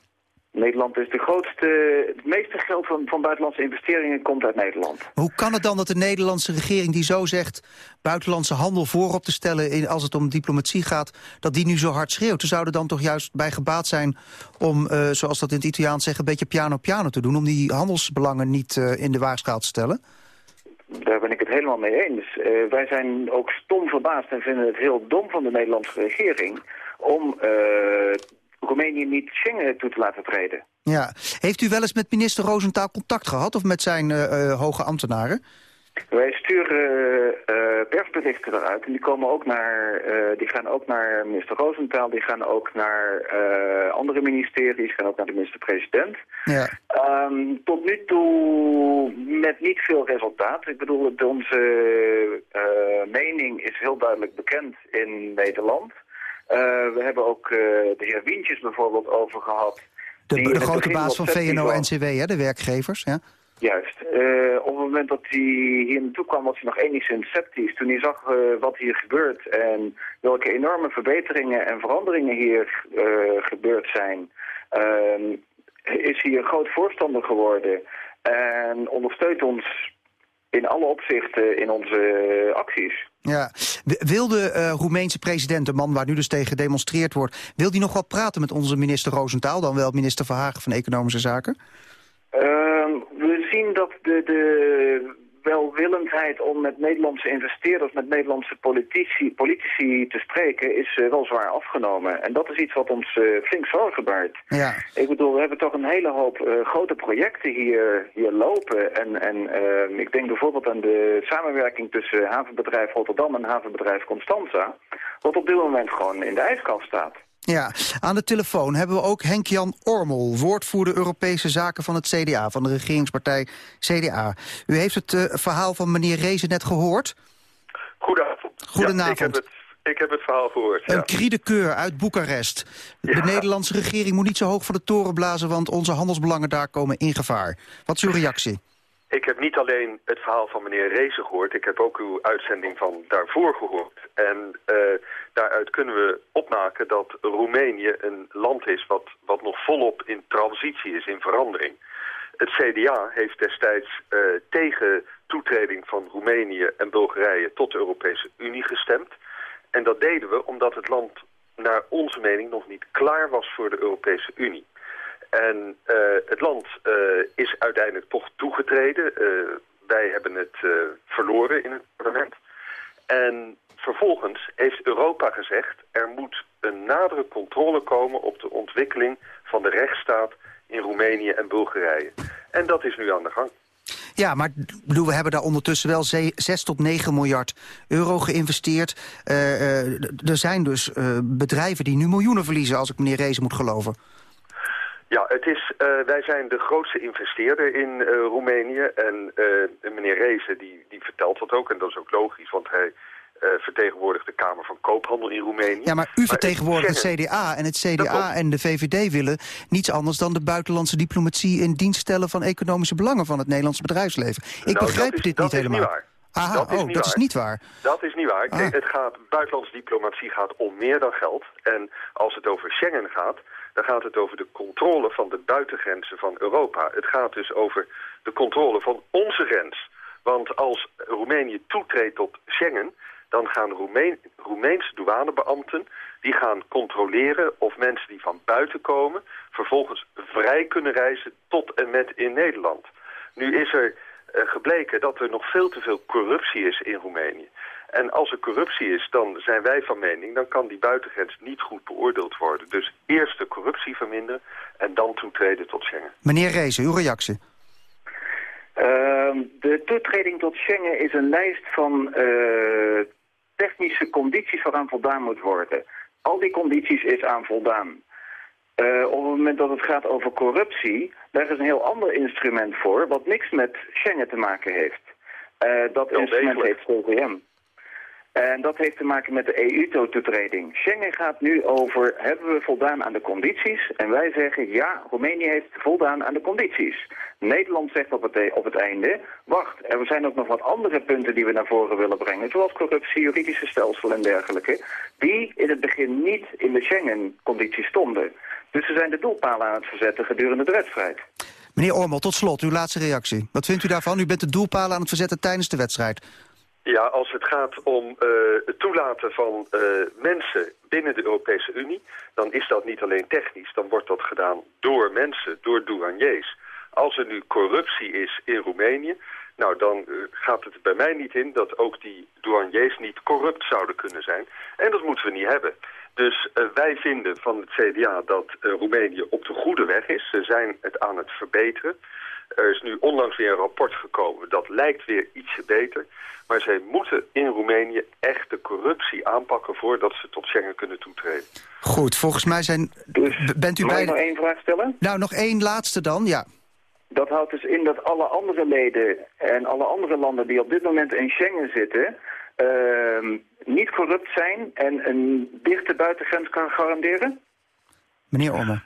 Nederland is de grootste, het meeste geld van, van buitenlandse investeringen komt uit Nederland. Hoe kan het dan dat de Nederlandse regering die zo zegt buitenlandse handel voorop te stellen in, als het om diplomatie gaat, dat die nu zo hard schreeuwt? Ze zouden dan toch juist bij gebaat zijn om, uh, zoals dat in het Italiaans zeggen, een beetje piano-piano te doen, om die handelsbelangen niet uh, in de waagschaal te stellen? Daar ben ik het helemaal mee eens. Uh, wij zijn ook stom verbaasd en vinden het heel dom van de Nederlandse regering om Roemenië niet Schengen toe te laten treden. Ja. Heeft u wel eens met minister Roosentaal contact gehad of met zijn uh, uh, hoge ambtenaren? Wij sturen uh, persberichten eruit en die, komen ook naar, die gaan ook naar minister Roosentaal, die gaan ook naar andere ministeries, gaan ook naar de minister-president. Ja. Um, tot nu toe met niet veel resultaat. Ik bedoel, onze mening is heel duidelijk bekend in Nederland. We hebben ook de heer Wientjes bijvoorbeeld over gehad. De, de grote baas van VNO-NCW, de werkgevers, ja? Juist. Uh, op het moment dat hij hier naartoe kwam was hij nog enigszins sceptisch. Toen hij zag uh, wat hier gebeurt en welke enorme verbeteringen en veranderingen hier uh, gebeurd zijn... Ehm, is hij een groot voorstander geworden en ondersteunt ons in alle opzichten in onze acties. Ja. Wil de Roemeense president, de man waar nu dus tegen gedemonstreerd wordt... wil die nog wel praten met onze minister Roosentaal... dan wel minister Verhagen van Economische Zaken? Ehm, we zien dat de, de welwillendheid om met Nederlandse investeerders, met Nederlandse politici, politici te spreken, is uh, wel zwaar afgenomen. En dat is iets wat ons uh, flink zorgen baart. Ja. Ik bedoel, we hebben toch een hele hoop uh, grote projecten hier, hier lopen. En, en ehm, ik denk bijvoorbeeld aan de samenwerking tussen havenbedrijf Rotterdam en havenbedrijf Constanza, wat op dit moment gewoon in de ijskast staat. Ja, aan de telefoon hebben we ook Henk-Jan Ormel... woordvoerder Europese Zaken van het CDA, van de regeringspartij CDA. U heeft het uh, verhaal van meneer Rezen net gehoord? Goedenavond. Goedenavond. Ja, ik, heb het, ik heb het verhaal gehoord, ja. Een kriedekeur uit Boekarest. De Nederlandse regering moet niet zo hoog van de toren blazen... want onze handelsbelangen daar komen in gevaar. Wat is uw reactie? Ik heb niet alleen het verhaal van meneer Rezen gehoord... ik heb ook uw uitzending van daarvoor gehoord. En uh, daaruit kunnen we opmaken dat Roemenië een land is... Wat, wat nog volop in transitie is, in verandering. Het CDA heeft destijds uh, tegen toetreding van Roemenië en Bulgarije... tot de Europese Unie gestemd. En dat deden we omdat het land naar onze mening nog niet klaar was voor de Europese Unie. En uh, het land uh, is uiteindelijk toch toegetreden. Uh, wij hebben het verloren in het parlement. En vervolgens heeft Europa gezegd... er moet een nadere controle komen op de ontwikkeling van de rechtsstaat in Roemenië en Bulgarije. En dat is nu aan de gang. Ja, maar we hebben daar ondertussen wel 6 tot 9 miljard euro geïnvesteerd. Er zijn dus bedrijven die nu miljoenen verliezen, als ik meneer Rezen moet geloven. Ja, het is, uh, wij zijn de grootste investeerder in uh, Roemenië. En uh, meneer Rezen die, die vertelt dat ook. En dat is ook logisch, want hij vertegenwoordigt de Kamer van Koophandel in Roemenië. Ja, maar u vertegenwoordigt het CDA. En het CDA en de VVD willen niets anders dan de buitenlandse diplomatie... in dienst stellen van economische belangen van het Nederlandse bedrijfsleven. Ik nou, begrijp is, dit niet helemaal. Niet waar. Aha, dat is oh, niet dat waar. is niet waar. Dat is niet waar. Ah. Het gaat, buitenlandse diplomatie gaat om meer dan geld. En als het over Schengen gaat, dan gaat het over de controle van de buitengrenzen van Europa. Het gaat dus over de controle van onze grens. Want als Roemenië toetreedt tot Schengen, dan gaan Roemeen, Roemeense douanebeambten... die gaan controleren of mensen die van buiten komen... vervolgens vrij kunnen reizen tot en met in Nederland. Nu is er uh, gebleken dat er nog veel te veel corruptie is in Roemenië. En als er corruptie is, dan zijn wij van mening... dan kan die buitengrens niet goed beoordeeld worden. Dus eerst de corruptie verminderen en dan toetreden tot Schengen. Meneer Rezen, uw reactie? Uh, de toetreding tot Schengen is een lijst van uh, technische condities waaraan voldaan moet worden. Al die condities is aan voldaan. Uh, op het moment dat het gaat over corruptie, daar is een heel ander instrument voor... wat niks met Schengen te maken heeft. Uh, dat instrument degelijk. heet CVM. En dat heeft te maken met de EU-toetreding. Schengen gaat nu over, hebben we voldaan aan de condities? En wij zeggen, ja, Roemenië heeft voldaan aan de condities. Nederland zegt op het, op het einde, wacht, er zijn ook nog wat andere punten die we naar voren willen brengen, zoals corruptie, juridische stelsel en dergelijke, die in het begin niet in de Schengen-condities stonden. Dus ze zijn de doelpalen aan het verzetten gedurende de wedstrijd. Meneer Ormel, tot slot, uw laatste reactie. Wat vindt u daarvan? U bent de doelpalen aan het verzetten tijdens de wedstrijd. Ja, als het gaat om uh, het toelaten van uh, mensen binnen de Europese Unie... dan is dat niet alleen technisch, dan wordt dat gedaan door mensen, door douaniers. Als er nu corruptie is in Roemenië... nou, dan uh, gaat het bij mij niet in dat ook die douaniers niet corrupt zouden kunnen zijn. En dat moeten we niet hebben. Dus wij vinden van het CDA dat Roemenië op de goede weg is. Ze zijn het aan het verbeteren. Er is nu onlangs weer een rapport gekomen. Dat lijkt weer ietsje beter. Maar zij moeten in Roemenië echt de corruptie aanpakken... voordat ze tot Schengen kunnen toetreden. Goed, volgens mij zijn... Dus, bent u mag bij... ik nog één vraag stellen? Nou, nog één laatste dan, ja. Dat houdt dus in dat alle andere leden en alle andere landen die op dit moment in Schengen zitten... Uh, niet corrupt zijn en een dichte buitengrens kan garanderen? Meneer Omme.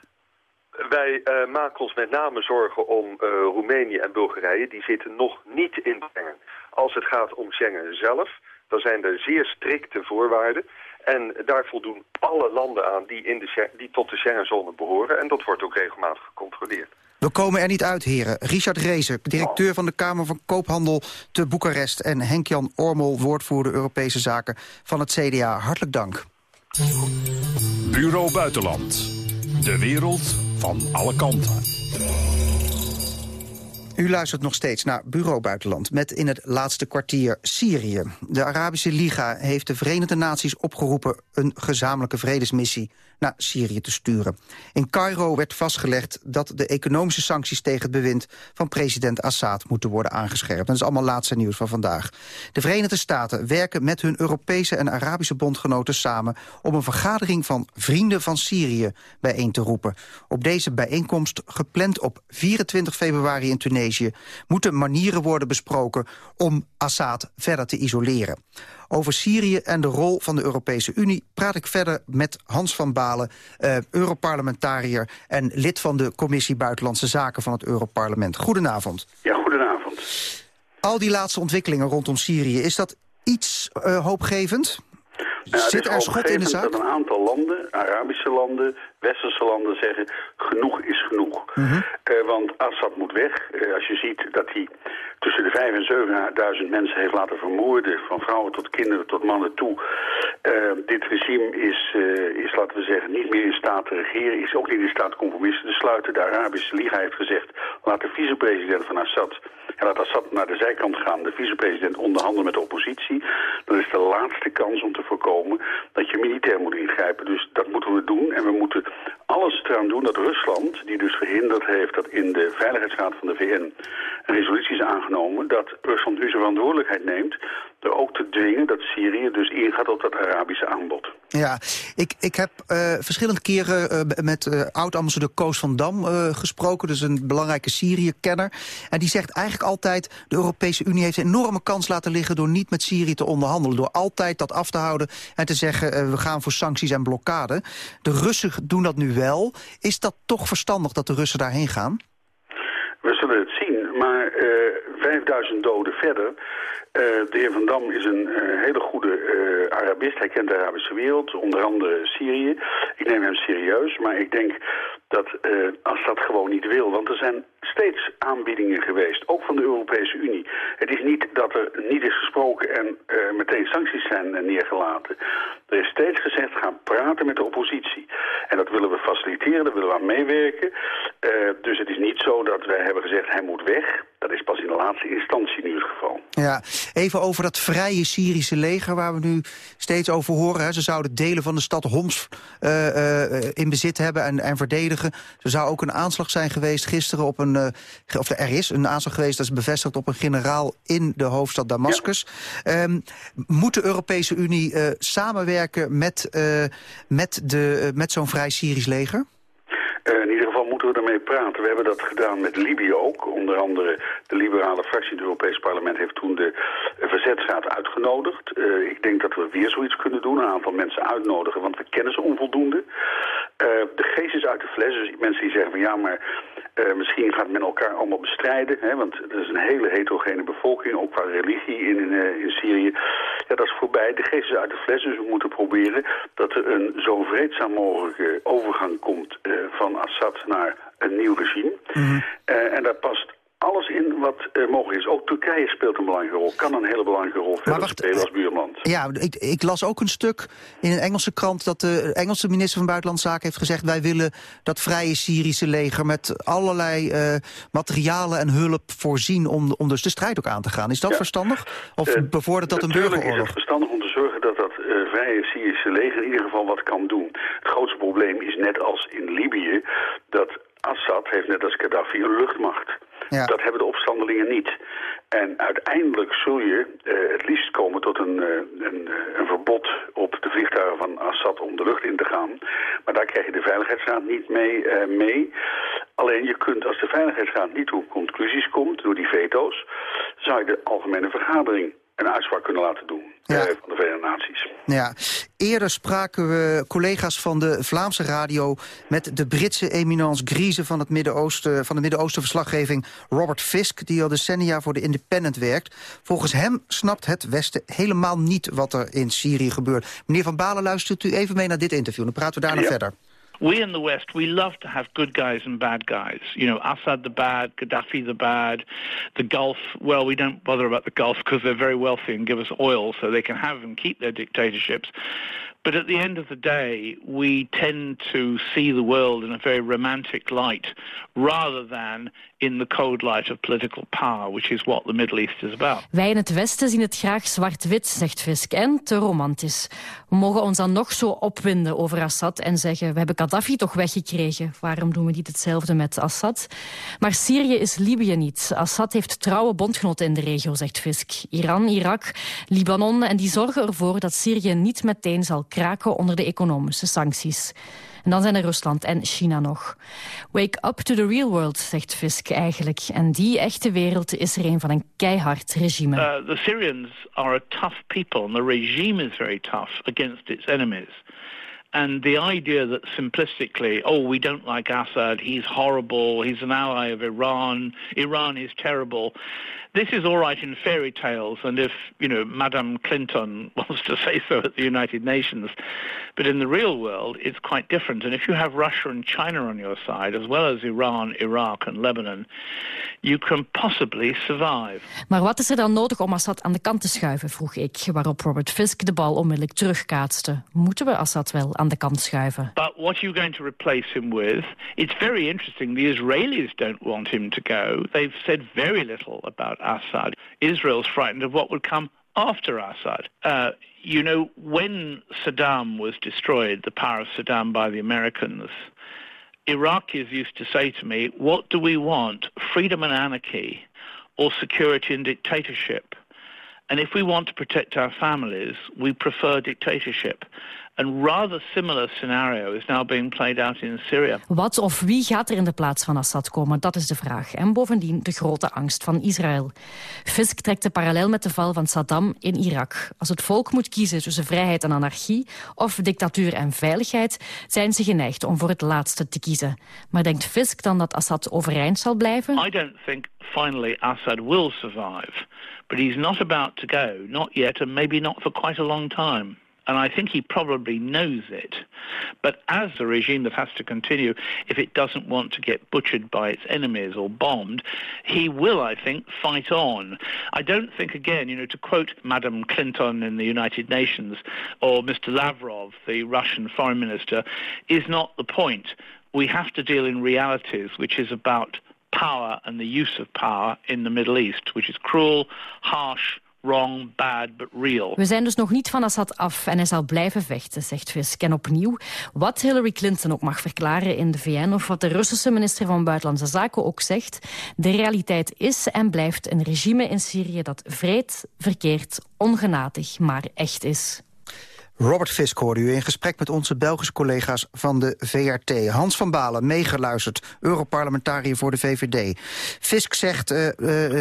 Wij uh, maken ons met name zorgen om uh, Roemenië en Bulgarije. Die zitten nog niet in Schengen. Als het gaat om Schengen zelf, dan zijn er zeer strikte voorwaarden. En daar voldoen alle landen aan die, in de, die tot de Schengenzone behoren. En dat wordt ook regelmatig gecontroleerd. We komen er niet uit, heren. Richard Rezer, directeur van de Kamer van Koophandel te Boekarest... en Henk-Jan Ormel, woordvoerder Europese Zaken van het CDA. Hartelijk dank. Bureau Buitenland. De wereld van alle kanten. U luistert nog steeds naar Bureau Buitenland met in het laatste kwartier Syrië. De Arabische Liga heeft de Verenigde Naties opgeroepen een gezamenlijke vredesmissie naar Syrië te sturen. In Cairo werd vastgelegd dat de economische sancties tegen het bewind van president Assad moeten worden aangescherpt. Dat is allemaal laatste nieuws van vandaag. De Verenigde Staten werken met hun Europese en Arabische bondgenoten samen om een vergadering van Vrienden van Syrië bijeen te roepen. Op deze bijeenkomst, gepland op 24 februari in Tunesië, moeten manieren worden besproken om Assad verder te isoleren. Over Syrië en de rol van de Europese Unie praat ik verder met Hans van Balen, uh, Europarlementariër en lid van de Commissie Buitenlandse Zaken van het Europarlement. Goedenavond. Ja, goedenavond. Al die laatste ontwikkelingen rondom Syrië, is dat iets uh, hoopgevend? Nou, Zit er schot in de zaak? dat een aantal landen, Arabische landen, Westerse landen zeggen... genoeg is genoeg. Mm -hmm. uh, want Assad moet weg. Uh, als je ziet dat hij tussen de 5 en 7000 mensen heeft laten vermoorden... van vrouwen tot kinderen tot mannen toe. Uh, dit regime is, is, laten we zeggen, niet meer in staat te regeren. Is ook niet in staat compromissen te sluiten. De Arabische Liga heeft gezegd... laat de vicepresident van Assad... en laat Assad naar de zijkant gaan. De vicepresident onderhandelen met de oppositie. Dat is de laatste kans om te voorkomen dat je militair moet ingrijpen. Dus dat moeten we doen. En we moeten alles eraan doen dat Rusland, die dus verhinderd heeft dat in de Veiligheidsraad van de VN een resolutie is aangenomen, dat Rusland nu zijn verantwoordelijkheid neemt door ook te dwingen dat Syrië dus ingaat op dat Arabische aanbod. Ja, ik, ik heb uh, verschillende keren uh, met uh, oud-ambassadeur Koos van Dam gesproken, dus een belangrijke Syrië-kenner. En die zegt eigenlijk altijd, de Europese Unie heeft een enorme kans laten liggen door niet met Syrië te onderhandelen. Door altijd dat af te houden en te zeggen, we gaan voor sancties en blokkade. De Russen doen dat nu wel. Is dat toch verstandig dat de Russen daarheen gaan? Zullen het zien, maar 5000 doden verder... Uh, de heer Van Dam is een uh, hele goede Arabist. Hij kent de Arabische wereld, onder andere Syrië. Ik neem hem serieus, maar ik denk dat Assad gewoon niet wil. Want er zijn steeds aanbiedingen geweest, ook van de Europese Unie. Het is niet dat er niet is gesproken en meteen sancties zijn neergelaten. Er is steeds gezegd, ga praten met de oppositie. En dat willen we faciliteren, daar willen we aan meewerken. dus het is niet zo dat wij hebben gezegd, hij moet weg. Dat is pas in de laatste instantie in ieder geval. Ja, even over dat vrije Syrische leger waar we nu steeds over horen. Hè. Ze zouden delen van de stad Homs uh, uh, in bezit hebben en, en verdedigen. Er zou ook een aanslag zijn geweest gisteren op een... Uh, of er is een aanslag geweest, dat is bevestigd op een generaal in de hoofdstad Damascus. Ja. Um, moet de Europese Unie samenwerken met, met, de, met zo'n vrij Syrisch leger? Uh, praten. We hebben dat gedaan met Libië ook. Onder andere de liberale fractie in het Europees Parlement heeft toen de verzetsraad uitgenodigd. Uh, ik denk dat we weer zoiets kunnen doen. Een aantal mensen uitnodigen, want we kennen ze onvoldoende. Uh, de geest is uit de fles. Dus mensen die zeggen van ja, maar uh, misschien gaat men elkaar allemaal bestrijden. Hè, want er is een hele heterogene bevolking, ook qua religie in, in, in Syrië. Ja, dat is voorbij. De geest is uit de fles. Dus we moeten proberen dat er een zo vreedzaam mogelijke overgang komt van Assad naar een nieuw regime. Mhm. Mm -hmm. uh, en daar past alles in wat uh, mogelijk is. Ook Turkije speelt een belangrijke rol. Kan een hele belangrijke rol verder wacht, spelen als buurland. Ja, ik, ik, las ook een stuk in een Engelse krant... dat de Engelse minister van Buitenlandse Zaken heeft gezegd... wij willen dat vrije Syrische leger met allerlei uh, materialen en hulp voorzien... Om, om dus de strijd ook aan te gaan. Is dat ja. verstandig? Of uh, bevordert dat een burgeroorlog? is het verstandig om te zorgen dat dat vrije Syrische leger in ieder geval wat kan doen. Het grootste probleem is net als in Libië dat Assad heeft net als Gaddafi een luchtmacht. Ja. Dat hebben de opstandelingen niet. En uiteindelijk zul je uh, het liefst komen tot een, uh, een, een, verbod op de vliegtuigen van Assad om de lucht in te gaan. Maar daar krijg je de Veiligheidsraad niet mee. Uh, mee. Alleen je kunt, als de Veiligheidsraad niet tot conclusies komt door die veto's, zou je de algemene vergadering een uitspraak kunnen laten doen ja. uh, van de Verenigde Naties. Ja. Eerder spraken we collega's van de Vlaamse radio met de Britse eminence Grieze van, het Midden-Oosten, van de Midden-Oosten verslaggeving Robert Fisk, die al decennia voor de Independent werkt. Volgens hem snapt het Westen helemaal niet wat er in Syrië gebeurt. Meneer Van Balen, luistert u even mee naar dit interview. Dan praten we daarna ja. verder. We in the West, we love to have good guys and bad guys. You know, Assad the bad, Gaddafi the bad, the Gulf. Well, we don't bother about the Gulf because they're very wealthy and give us oil so they can have and keep their dictatorships. But at the end of the day, we tend to see the world in a very romantic light rather than in the cold light of political power, which is what the Middle East is about. Wij in het Westen zien het graag zwart-wit, zegt Fisk, en te romantisch. We mogen ons dan nog zo opwinden over Assad en zeggen... we hebben Gaddafi toch weggekregen. Waarom doen we niet hetzelfde met Assad? Maar Syrië is Libië niet. Assad heeft trouwe bondgenoten in de regio, zegt Fisk. Iran, Irak, Libanon en die zorgen ervoor dat Syrië niet meteen zal kraken onder de economische sancties. En dan zijn er Rusland en China nog. Wake up to the real world, zegt Fisk eigenlijk. En die echte wereld is er een van een keihard regime. Uh, the Syrians are a tough people and the regime is very tough against its enemies. And the idea that simplistically, oh, we don't like Assad, he's horrible, he's an ally of Iran, Iran is terrible. This is all right in fairy tales, and if, you know, Madame Clinton (laughs) wants to say so at the United Nations. But in the real world, it's quite different. And if you have Russia and China on your side, as well as Iran, Iraq and Lebanon, you can possibly survive. Maar wat is er dan nodig om Assad aan de kant te schuiven, vroeg ik. Waarop Robert Fisk de bal onmiddellijk terugkaatste. Moeten we Assad wel aan de kant schuiven? But what are you going to replace him with? It's very interesting. The Israelis don't want him to go. They've said very little about Assad. Israel's frightened of what would come after Assad. Uh, you know, when Saddam was destroyed, the power of Saddam by the Americans, Iraqis used to say to me, What do we want? Freedom and anarchy or security and dictatorship? And if we want to protect our families, we prefer dictatorship. Een rather similar scenario is now being played out in Syria. Wat of wie gaat er in de plaats van Assad komen? Dat is de vraag. En bovendien de grote angst van Israël. Fisk trekt de parallel met de val van Saddam in Irak. Als het volk moet kiezen tussen vrijheid en anarchie... of dictatuur en veiligheid... zijn ze geneigd om voor het laatste te kiezen. Maar denkt Fisk dan dat Assad overeind zal blijven? I don't think finally Assad will survive. But he's not about to go. Not yet and maybe not for quite a long time. And I think he probably knows it. But as a regime that has to continue, if it doesn't want to get butchered by its enemies or bombed, he will, I think, fight on. I don't think, again, you know, to quote Madam Clinton in the United Nations or Mr. Lavrov, the Russian foreign minister, is not the point. We have to deal in realities, which is about power and the use of power in the Middle East, which is cruel, harsh, wrong, bad, but real. We zijn dus nog niet van Assad af en hij zal blijven vechten, zegt Fisk. En opnieuw, wat Hillary Clinton ook mag verklaren in de VN... of wat de Russische minister van Buitenlandse Zaken ook zegt... de realiteit is en blijft een regime in Syrië dat vreed, verkeerd, ongenadig, maar echt is. Robert Fisk hoorde u in gesprek met onze Belgische collega's van de VRT. Hans van Balen, meegeluisterd, Europarlementariër voor de VVD. Fisk zegt, uh,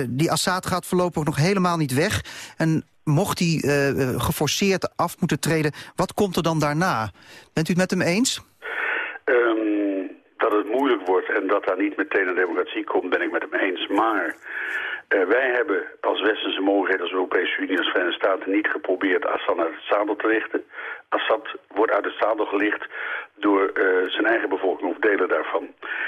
die Assad gaat voorlopig nog helemaal niet weg. En mocht hij uh, geforceerd af moeten treden, wat komt er dan daarna? Bent u het met hem eens? Um, dat het moeilijk wordt en dat daar niet meteen een democratie komt, ben ik met hem eens. Maar uh, wij hebben als westerse mogelijkheid, als Europese Unie, als Verenigde Staten niet geprobeerd Assad uit het zadel te richten. Assad wordt uit het zadel gelicht door uh, zijn eigen bevolking of delen daarvan.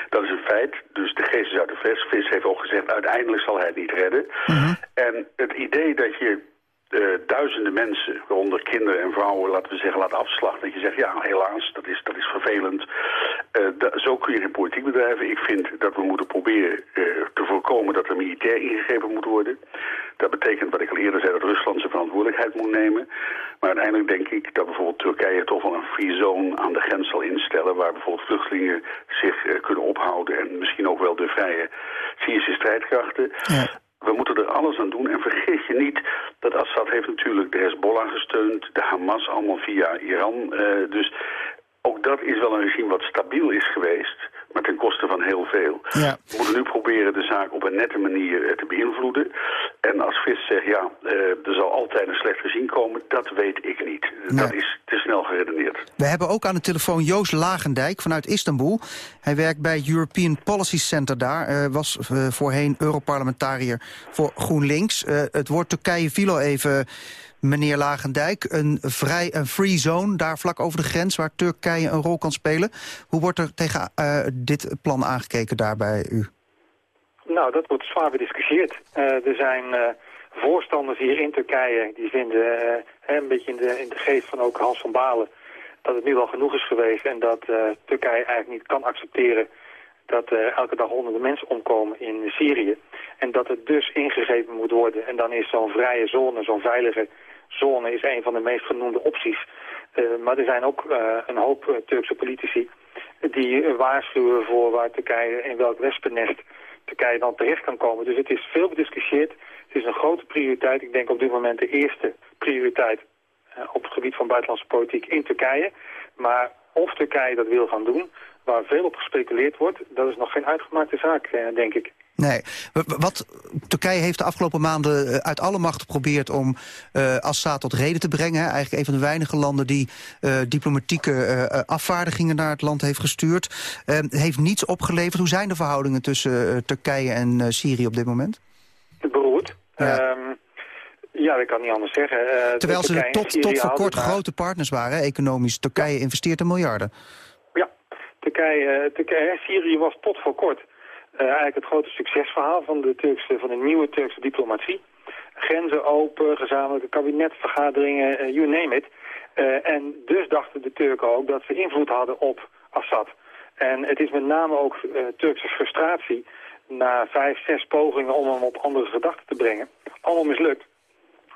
Dat is een feit. Dus de geest is uit de. Vis heeft ook gezegd, uiteindelijk zal hij het niet redden. Uh -huh. En het idee dat je uh, duizenden mensen, waaronder kinderen en vrouwen, laten we zeggen, laat afslachten. Dat je zegt, ja, helaas, dat is, dat is vervelend. Uh, zo kun je geen politiek bedrijven. Ik vind dat we moeten proberen uh, te voorkomen dat er militair ingegrepen moet worden. Dat betekent, wat ik al eerder zei, dat Rusland zijn verantwoordelijkheid moet nemen. Maar uiteindelijk denk ik dat bijvoorbeeld Turkije toch wel een free zone aan de grens zal instellen... waar bijvoorbeeld vluchtelingen zich kunnen ophouden... en misschien ook wel de vrije Syrische strijdkrachten. Ja. We moeten er alles aan doen. En vergeet je niet dat Assad heeft natuurlijk de Hezbollah gesteund... de Hamas allemaal via Iran. Uh, dus ook dat is wel een regime wat stabiel is geweest maar ten koste van heel veel. Ja. We moeten nu proberen de zaak op een nette manier eh, te beïnvloeden. En als Vis zegt, ja, uh, er zal altijd een slecht regime komen, dat weet ik niet. Dat is te snel geredeneerd. We hebben ook aan de telefoon Joost Lagendijk vanuit Istanbul. Hij werkt bij European Policy Center daar. Uh, was voorheen Europarlementariër voor GroenLinks. het woord Turkije viel al even meneer Lagendijk. Een, vrij, een free zone, daar vlak over de grens... waar Turkije een rol kan spelen. Hoe wordt er tegen uh, dit plan aangekeken daar bij u? Nou, dat wordt zwaar bediscussieerd. Uh, er zijn uh, voorstanders hier in Turkije... die vinden een beetje in de, in de geest van ook Hans van Balen... dat het nu wel genoeg is geweest... en dat Turkije eigenlijk niet kan accepteren dat uh, elke dag honderden mensen omkomen in Syrië. En dat het dus ingegrepen moet worden. En dan is zo'n vrije zone, zo'n veilige zone is een van de meest genoemde opties. Uh, maar er zijn ook uh, een hoop uh, Turkse politici die waarschuwen voor waar Turkije in welk wespennest Turkije dan terecht kan komen. Dus het is veel bediscussieerd. Het is een grote prioriteit. Ik denk op dit moment de eerste prioriteit op het gebied van buitenlandse politiek in Turkije. Maar of Turkije dat wil gaan doen, waar veel op gespeculeerd wordt, dat is nog geen uitgemaakte zaak, denk ik. Nee. Wat Turkije heeft de afgelopen maanden eh, uit alle macht geprobeerd om uh, Assad tot reden te brengen. Eigenlijk een van de weinige landen die uh, diplomatieke uh, afvaardigingen naar het land heeft gestuurd. heeft niets opgeleverd. Hoe zijn de verhoudingen tussen Turkije en Syrië op dit moment? Beroerd. Ja. Um, ja, dat kan niet anders zeggen. Terwijl ze tot, tot voor kort grote partners waren, economisch. Turkije investeert in miljarden. Ja, Turkije, Turkije, Syrië was tot voor kort eigenlijk het grote succesverhaal van de, Turkse, van de nieuwe Turkse diplomatie. Grenzen open, gezamenlijke kabinetvergaderingen, uh, you name it. Uh, en dus dachten de Turken ook dat ze invloed hadden op Assad. En het is met name ook Turkse frustratie na vijf, zes pogingen om hem op andere gedachten te brengen. Allemaal mislukt.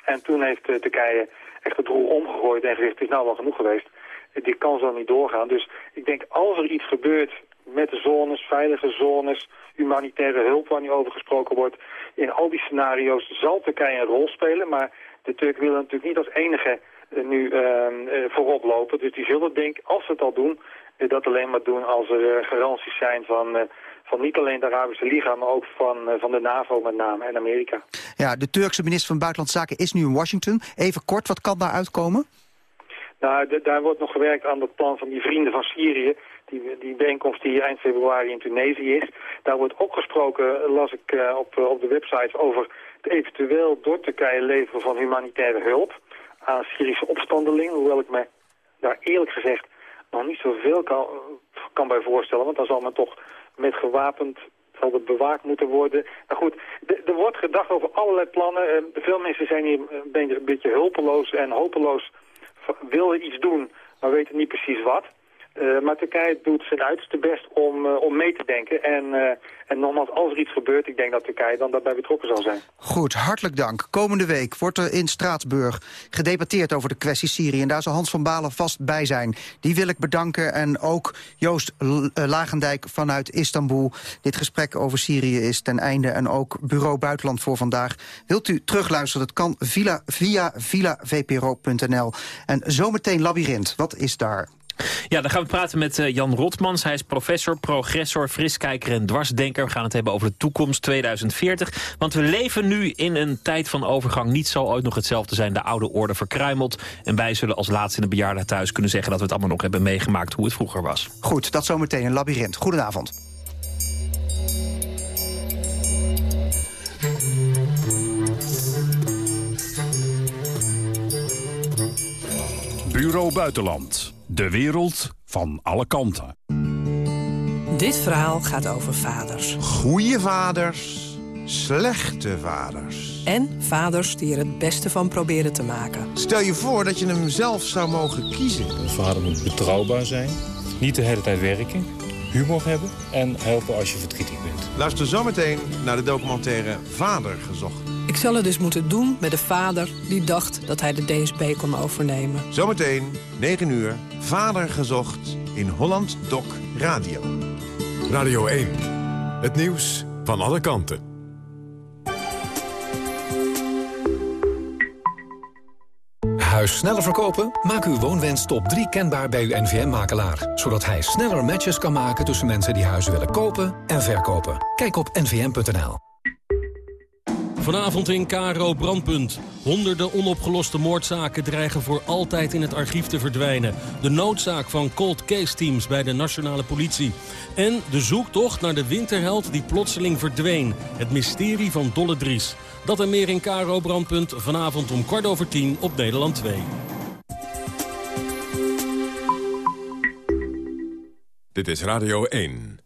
En toen heeft Turkije echt het roer omgegooid en gezegd, het is nou wel genoeg geweest. Dit kan zo niet doorgaan. Dus ik denk, als er iets gebeurt met de zones, veilige zones, humanitaire hulp waar nu over gesproken wordt. In al die scenario's zal Turkije een rol spelen, maar de Turken willen natuurlijk niet als enige eh, nu uh, voorop lopen. Dus die zullen denk als ze het al doen, uh, dat alleen maar doen als er garanties zijn van, van niet alleen de Arabische Liga, maar ook van, van de NAVO met name en Amerika. Ja, de Turkse minister van Buitenlandse Zaken is nu in Washington. Even kort, wat kan daar uitkomen? Nou, daar wordt nog gewerkt aan het plan van die vrienden van Syrië die, bijeenkomst die eind februari in Tunesië is. Daar wordt ook gesproken, las ik uh, op, op de website, over het eventueel door Turkije leveren van humanitaire hulp aan Syrische opstandelingen. Hoewel ik me daar eerlijk gezegd nog niet zoveel kan, kan bij voorstellen. Want dan zal men toch met gewapend zal het bewaakt moeten worden. Maar goed, er wordt gedacht over allerlei plannen. Uh, veel mensen zijn hier een beetje hulpeloos en hopeloos. Willen iets doen, maar weten niet precies wat. Uh, maar Turkije doet zijn uiterste best om, uh, om mee te denken. En, uh, en nogmaals, als er iets gebeurt, ik denk dat Turkije dan daarbij betrokken zal zijn. Goed, hartelijk dank. Komende week wordt er in Straatsburg gedebatteerd over de kwestie Syrië. En daar zal Hans van Balen vast bij zijn. Die wil ik bedanken. En ook Joost Lagendijk vanuit Istanbul. Dit gesprek over Syrië is ten einde. En ook Bureau Buitenland voor vandaag. Wilt u terugluisteren? Dat kan via, via villavpro.nl. En zometeen Labyrinth. Wat is daar? Ja, dan gaan we praten met uh, Jan Rotmans. Hij is professor, progressor, friskijker en dwarsdenker. We gaan het hebben over de toekomst 2040. Want we leven nu in een tijd van overgang. Niet zal ooit nog hetzelfde zijn. De oude orde verkruimelt. En wij zullen als laatste in de bejaarden thuis kunnen zeggen... dat we het allemaal nog hebben meegemaakt hoe het vroeger was. Goed, dat zometeen een labyrint. Goedenavond. Bureau Buitenland. De wereld van alle kanten. Dit verhaal gaat over vaders. Goeie vaders, slechte vaders. En vaders die er het beste van proberen te maken. Stel je voor dat je hem zelf zou mogen kiezen. Een vader moet betrouwbaar zijn, niet de hele tijd werken. humor hebben en helpen als je verdrietig bent. Luister zometeen naar de documentaire Vader gezocht. Ik zal het dus moeten doen met de vader die dacht dat hij de DSB kon overnemen. Zometeen, 9 uur, Vader gezocht in Holland Doc Radio. Radio 1, het nieuws van alle kanten. Huis sneller verkopen? Maak uw woonwens top 3 kenbaar bij uw NVM-makelaar. Zodat hij sneller matches kan maken tussen mensen die huizen willen kopen en verkopen. Kijk op nvm.nl. Vanavond in KRO Brandpunt. Honderden onopgeloste moordzaken dreigen voor altijd in het archief te verdwijnen. De noodzaak van cold case teams bij de nationale politie. En de zoektocht naar de winterheld die plotseling verdween. Het mysterie van Dolle Dries. Dat en meer in KRO Brandpunt vanavond om kwart over tien op Nederland 2. Dit is Radio 1.